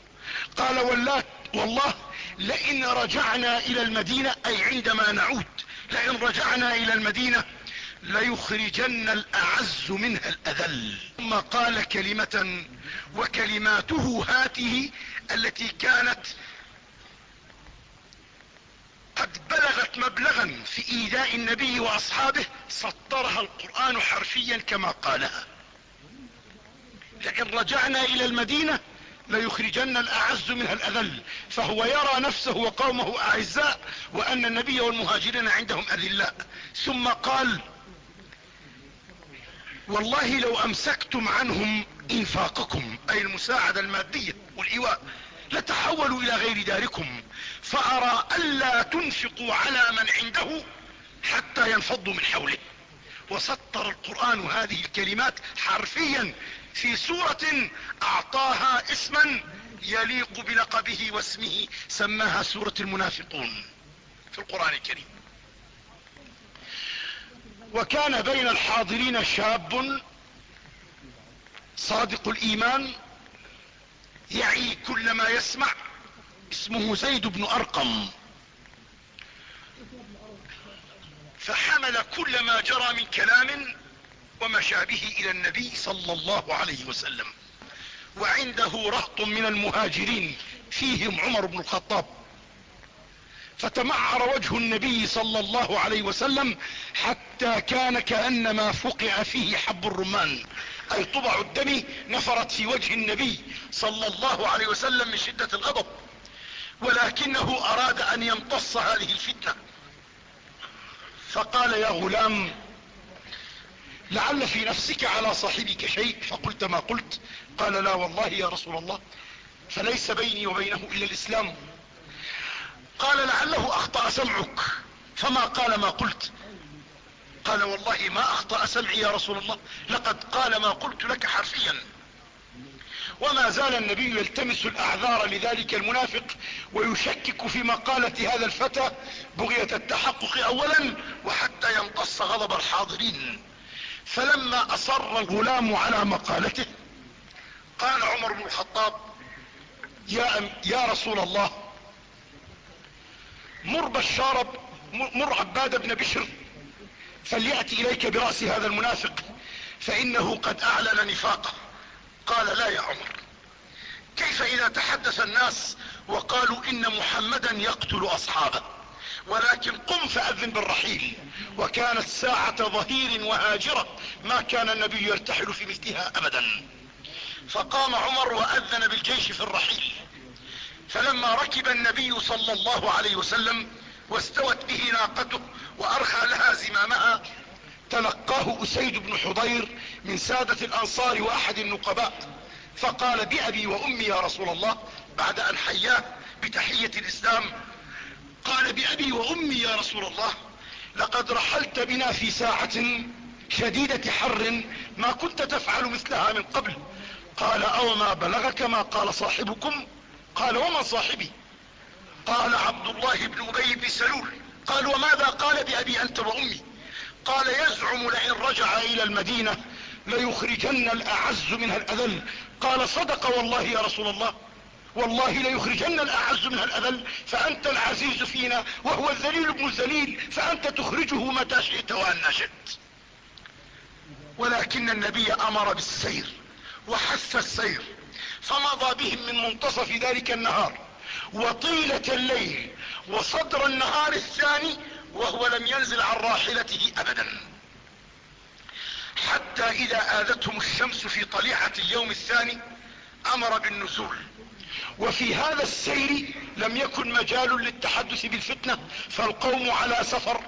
قال واللات والله لئن رجعنا إلى المدينة أي عندما نعود لئن رجعنا إلى المدينة ليخرجن الأعز منها الأذل. ثم قال كلمة وكلماته هاته التي كانت قد بلغت مبلغا في إيذاء النبي وأصحابه سطرها القرآن حرفيا كما قالها. لئن رجعنا إلى المدينة ليخرجن الأعز منها الأذل فهو يرى نفسه وقومه أعزاء وأن النبي والمهاجرين عندهم اذلاء ثم قال والله لو أمسكتم عنهم إنفاقكم أي المساعدة المادية والإيواء لتحولوا إلى غير داركم فأرى الا تنفقوا على من عنده حتى ينفضوا من حوله. وسطر القرآن هذه الكلمات حرفيا في سورة أعطاها اسما يليق بلقبه واسمه سماها سورة المنافقون في القرآن الكريم. وكان بين الحاضرين شاب صادق الإيمان يعي كل ما يسمع. اسمه زيد بن أرقم. فحمل كل ما جرى من كلام ومشى به إلى النبي صلى الله عليه وسلم. وعنده رهط من المهاجرين فيهم عمر بن الخطاب. فتمعر وجه النبي صلى الله عليه وسلم حتى كان كأنما فقع فيه حب الرمان. أي طبع الدم نفرت في وجه النبي صلى الله عليه وسلم من شدة الغضب. ولكنه أراد أن يمتص هذه الفتنة. فقال يا غلام لعل في نفسك على صاحبك شيء. فقلت ما قلت. قال لا والله يا رسول الله فليس بيني وبينه إلا الإسلام. قال لعله أخطأ سمعك. فما قال ما قلت. قال والله ما أخطأ سمعي يا رسول الله. لقد قال ما قلت لك حرفيا. وما زال النبي يلتمس الأعذار لذلك المنافق ويشكك في مقالة هذا الفتى بغية التحقق اولا وحتى يمتص غضب الحاضرين. فلما أصر الغلام على مقالته قال عمر بن الخطاب يا, يا رسول الله مر بشار مر عباد بن بشر فليأتي إليك برأس هذا المنافق فإنه قد أعلن نفاقه. قال لا يا عمر. كيف إذا تحدث الناس وقالوا إن محمدا يقتل أصحابه؟ ولكن قم فأذن بالرحيل. وكانت ساعة ظهير وهاجرة ما كان النبي يرتحل في مثلها ابدا. فقام عمر وأذن بالجيش في الرحيل. فلما ركب النبي صلى الله عليه وسلم واستوت به ناقته وأرخى لها زمامها تلقاه أسيد بن حضير من سادة الأنصار وأحد النقباء فقال بابي وأمي يا رسول الله. بعد أن حياه بتحية الإسلام قال بابي وأمي يا رسول الله لقد رحلت بنا في ساعة شديدة حر ما كنت تفعل مثلها من قبل. قال أو ما بلغك ما قال صاحبكم؟ قال ومن صاحبي؟ قال عبد الله بن أبي بن سلول قال وماذا قال بأبي أنت وأمي؟ قال يزعم لئن رجع إلى المدينة ليخرجن الأعز منها الأذل. قال صدق والله يا رسول الله والله ليخرجن الأعز منها الأذل فأنت العزيز فينا وهو الذليل ابن الذليل فأنت تخرجه متى شئت وان شئت. ولكن النبي أمر بالسير وحث السير فمضى بهم من منتصف ذلك النهار. وطيلة الليل وصدر النهار الثاني وهو لم ينزل عن راحلته ابدا. حتى إذا آذتهم الشمس في طليعة اليوم الثاني أمر بالنزول. وفي هذا السير لم يكن مجال للتحدث بالفتنة فالقوم على سفر.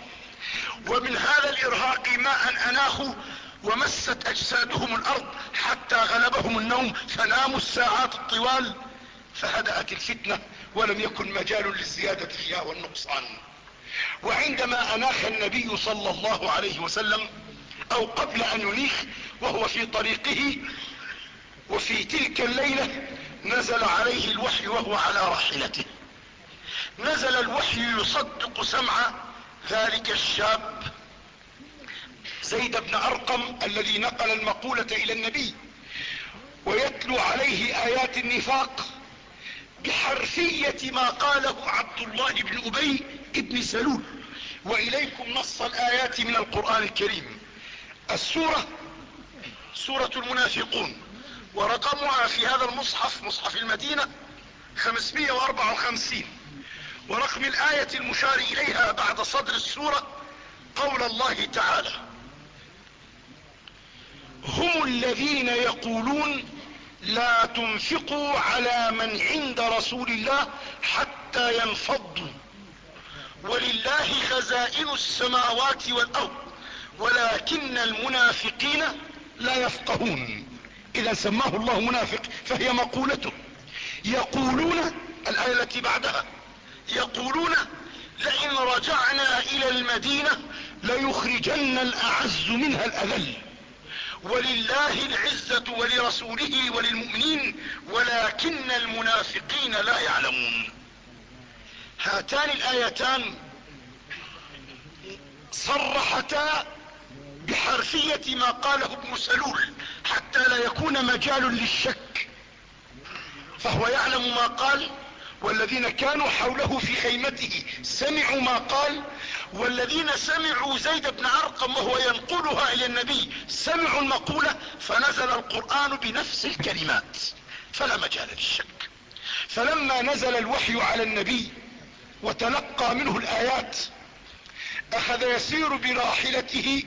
ومن هذا الإرهاق ما ان اناخوا ومست أجسادهم الأرض حتى غلبهم النوم فناموا الساعات الطوال فهدأت الفتنة ولم يكن مجال للزيادة فيها والنقصان. وعندما أناخ النبي صلى الله عليه وسلم أو قبل أن ينيخ وهو في طريقه وفي تلك الليلة نزل عليه الوحي وهو على راحلته. نزل الوحي يصدق سمع ذلك الشاب زيد بن أرقم الذي نقل المقولة إلى النبي ويتلو عليه آيات النفاق بحرفية ما قاله عبد الله بن أبي ابن سلول. وإليكم نص الآيات من القرآن الكريم. السورة سورة المنافقون. ورقمها في هذا المصحف مصحف المدينة 554 ورقم الآية المشار إليها بعد صدر السورة قول الله تعالى هم الذين يقولون لا تنفقوا على من عند رسول الله حتى ينفضوا. ولله خزائن السماوات والأرض ولكن المنافقين لا يفقهون. إذا سماه الله منافق فهي مقولته. يقولون الآية التي بعدها يقولون لئن رجعنا إلى المدينة ليخرجن الأعز منها الأذل. ولله العزة ولرسوله وللمؤمنين ولكن المنافقين لا يعلمون. هاتان الآيتان صرحتا بحرفية ما قاله ابن سلول حتى لا يكون مجال للشك. فهو يعلم ما قال والذين كانوا حوله في خيمته سمعوا ما قال والذين سمعوا زيد بن أرقم وهو ينقلها إلى النبي سمعوا المقولة فنزل القرآن بنفس الكلمات فلا مجال للشك. فلما نزل الوحي على النبي وتلقى منه الآيات أخذ يسير براحلته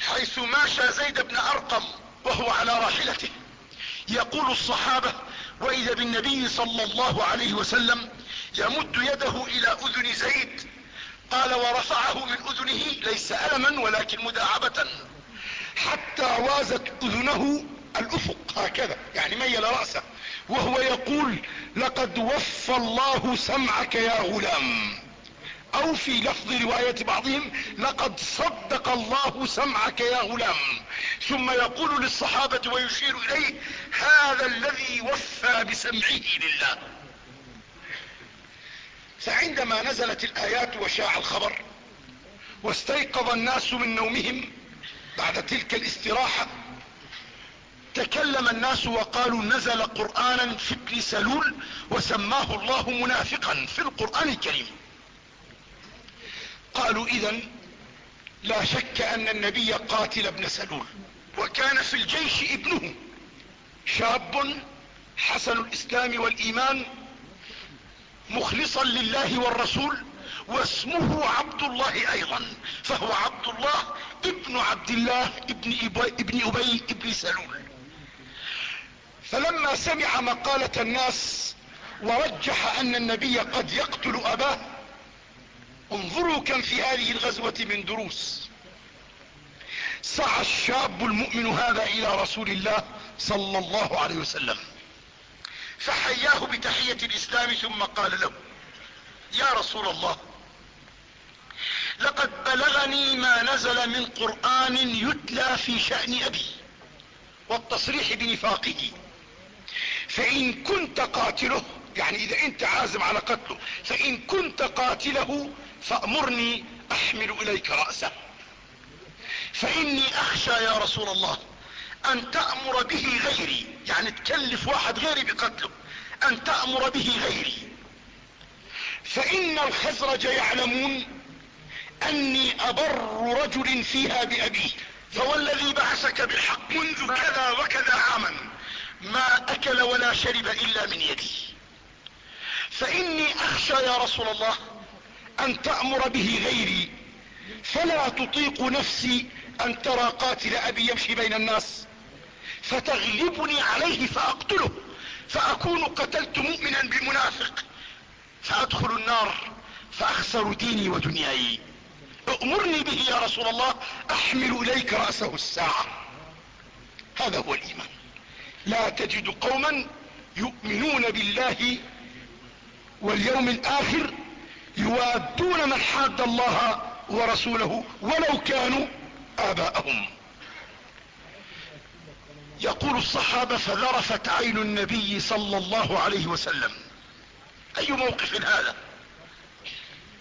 حيث ماشى زيد بن أرقم وهو على راحلته. يقول الصحابة وإذا بالنبي صلى الله عليه وسلم يمد يده إلى أذن زيد قال ورفعه من أذنه ليس ألما ولكن مداعبة حتى وازت أذنه الأفق هكذا يعني ميل رأسه وهو يقول لقد وفى الله سمعك يا غلام. أو في لفظ رواية بعضهم لقد صدق الله سمعك يا غلام. ثم يقول للصحابة ويشير إليه هذا الذي وفى بسمعه لله. فعندما نزلت الآيات وشاع الخبر واستيقظ الناس من نومهم بعد تلك الاستراحة تكلم الناس وقالوا نزل قرآنا في ابن سلول وسماه الله منافقا في القرآن الكريم. قالوا اذا لا شك أن النبي قاتل ابن سلول وكان في الجيش ابنه شاب حسن الإسلام والإيمان مخلصا لله والرسول واسمه عبد الله أيضا فهو عبد الله ابن عبد الله ابن ابي, أبي ابن سلول. فلما سمع مقالة الناس ورجح أن النبي قد يقتل أباه انظروا كم في هذه الغزوة من دروس. سعى الشاب المؤمن هذا إلى رسول الله صلى الله عليه وسلم. فحياه بتحية الإسلام ثم قال له يا رسول الله لقد بلغني ما نزل من قرآن يتلى في شأن أبي والتصريح بنفاقه. فإن كنت قاتله يعني إذا أنت عازم على قتله فإن كنت قاتله فأمرني أحمل إليك رأسه. فإني أخشى يا رسول الله أن تأمر به غيري يعني تكلف واحد غيري بقتله أن تأمر به غيري. فإن الخزرج يعلمون أني أبر رجل فيها بأبيه فوالذي بعثك بالحق منذ كذا وكذا عاما ما أكل ولا شرب إلا من يدي. فإني أخشى يا رسول الله أن تأمر به غيري. فلا تطيق نفسي أن ترى قاتل أبي يمشي بين الناس. فتغلبني عليه فأقتله. فأكون قتلت مؤمنا بمنافق فأدخل النار. فأخسر ديني ودنياي. امرني به يا رسول الله. أحمل إليك رأسه الساعة. هذا هو الإيمان. لا تجد قوما يؤمنون بالله واليوم الآخر يوادون من حاد الله ورسوله ولو كانوا آباءهم. يقول الصحابة فذرفت عين النبي صلى الله عليه وسلم. أي موقف هذا؟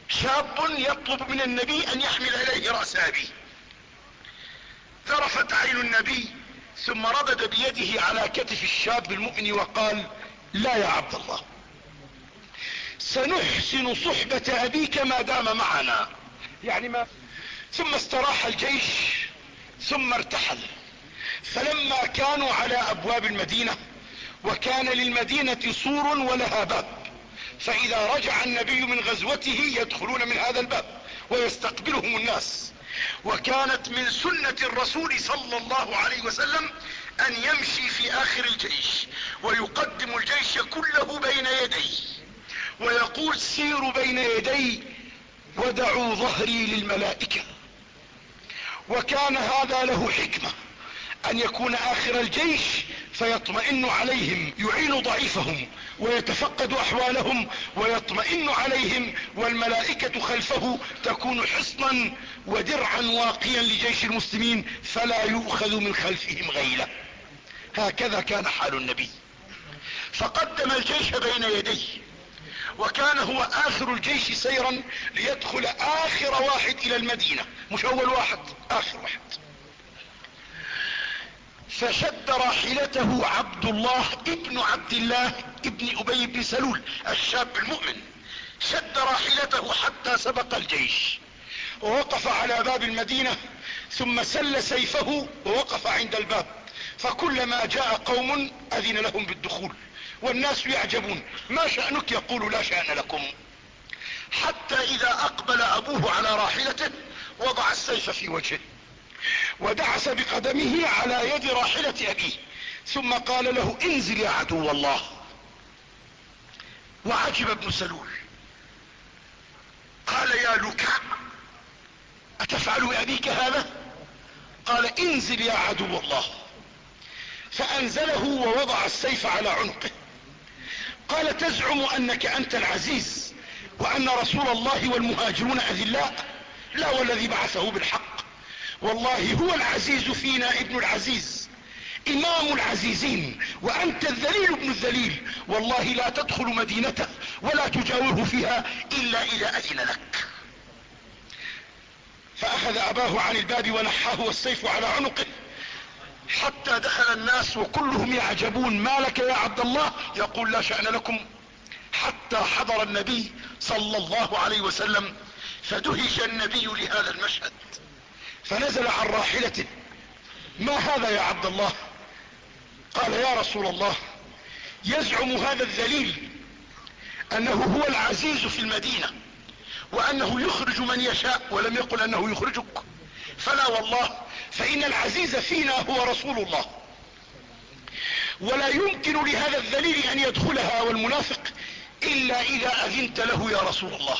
شاب يطلب من النبي أن يحمل اليه رأس أبيه. ذرفت عين النبي ثم ردد بيده على كتف الشاب المؤمن وقال لا يا عبد الله. سنحسن صحبة أبيك ما دام معنا. يعني ما ثم استراح الجيش ثم ارتحل. فلما كانوا على أبواب المدينة وكان للمدينة سور ولها باب. فإذا رجع النبي من غزوته يدخلون من هذا الباب ويستقبلهم الناس. وكانت من سنة الرسول صلى الله عليه وسلم أن يمشي في آخر الجيش ويقدم الجيش كله بين يديه. ويقول سيروا بين يدي ودعوا ظهري للملائكة. وكان هذا له حكمة أن يكون آخر الجيش فيطمئن عليهم يعين ضعيفهم ويتفقد أحوالهم ويطمئن عليهم والملائكة خلفه تكون حصنا ودرعا واقيا لجيش المسلمين فلا يؤخذ من خلفهم غيلة. هكذا كان حال النبي. فقدم الجيش بين يديه. وكان هو آخر الجيش سيرا ليدخل آخر واحد إلى المدينة. مش أول واحد آخر واحد. فشد راحلته عبد الله ابن عبد الله ابن أبي بن سلول الشاب المؤمن. شد راحلته حتى سبق الجيش. ووقف على باب المدينة ثم سل سيفه ووقف عند الباب. فكلما جاء قوم أذن لهم بالدخول. والناس يعجبون. ما شأنك يقول لا شأن لكم. حتى إذا أقبل أبوه على راحلته وضع السيف في وجهه. ودعس بقدمه على يد راحلة أبيه. ثم قال له انزل يا عدو الله. وعجب ابن سلول. قال يا لكع أتفعل بابيك هذا؟ قال انزل يا عدو الله. فأنزله ووضع السيف على عنقه. قال تزعم أنك أنت العزيز وأن رسول الله والمهاجرون أذلاء لا والذي بعثه بالحق. والله هو العزيز فينا ابن العزيز إمام العزيزين وأنت الذليل ابن الذليل. والله لا تدخل مدينته ولا تجاوره فيها إلا إذا أذن لك. فأخذ أباه عن الباب ونحاه والسيف على عنقه. حتى دخل الناس وكلهم يعجبون ما لك يا عبد الله يقول لا شأن لكم. حتى حضر النبي صلى الله عليه وسلم فدهش النبي لهذا المشهد فنزل عن راحلته ما هذا يا عبد الله قال يا رسول الله يزعم هذا الذليل أنه هو العزيز في المدينة وأنه يخرج من يشاء ولم يقل أنه يخرجك فلا والله فإن العزيز فينا هو رسول الله. ولا يمكن لهذا الذليل أن يدخلها والمنافق إلا إذا أذنت له يا رسول الله.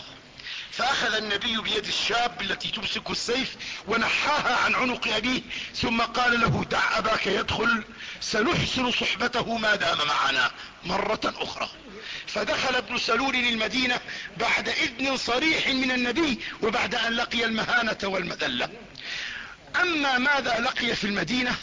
فأخذ النبي بيد الشاب التي تمسك السيف ونحاها عن عنق أبيه ثم قال له دع أباك يدخل سنحسن صحبته ما دام معنا. مرة أخرى. فدخل ابن سلول المدينة بعد إذن صريح من النبي وبعد أن لقي المهانة والمذلة. أما ماذا لقي في المدينة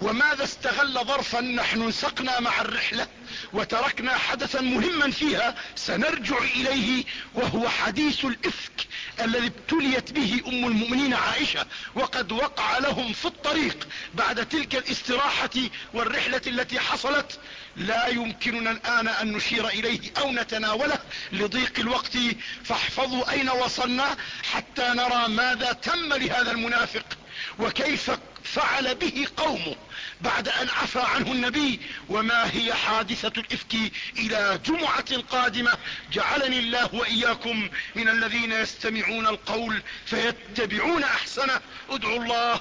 وماذا استغل ظرفا نحن انسقنا مع الرحلة وتركنا حدثا مهما فيها سنرجع إليه وهو حديث الإفك الذي ابتليت به أم المؤمنين عائشة وقد وقع لهم في الطريق بعد تلك الاستراحة والرحلة التي حصلت لا يمكننا الآن أن نشير إليه أو نتناوله لضيق الوقت. فاحفظوا أين وصلنا حتى نرى ماذا تم لهذا المنافق وكيف فعل به قومه بعد أن عفى عنه النبي. وما هي حادثة الإفك إلى جمعة قادمة؟ جعلني الله وإياكم من الذين يستمعون القول فيتبعون أحسنه. ادعوا الله.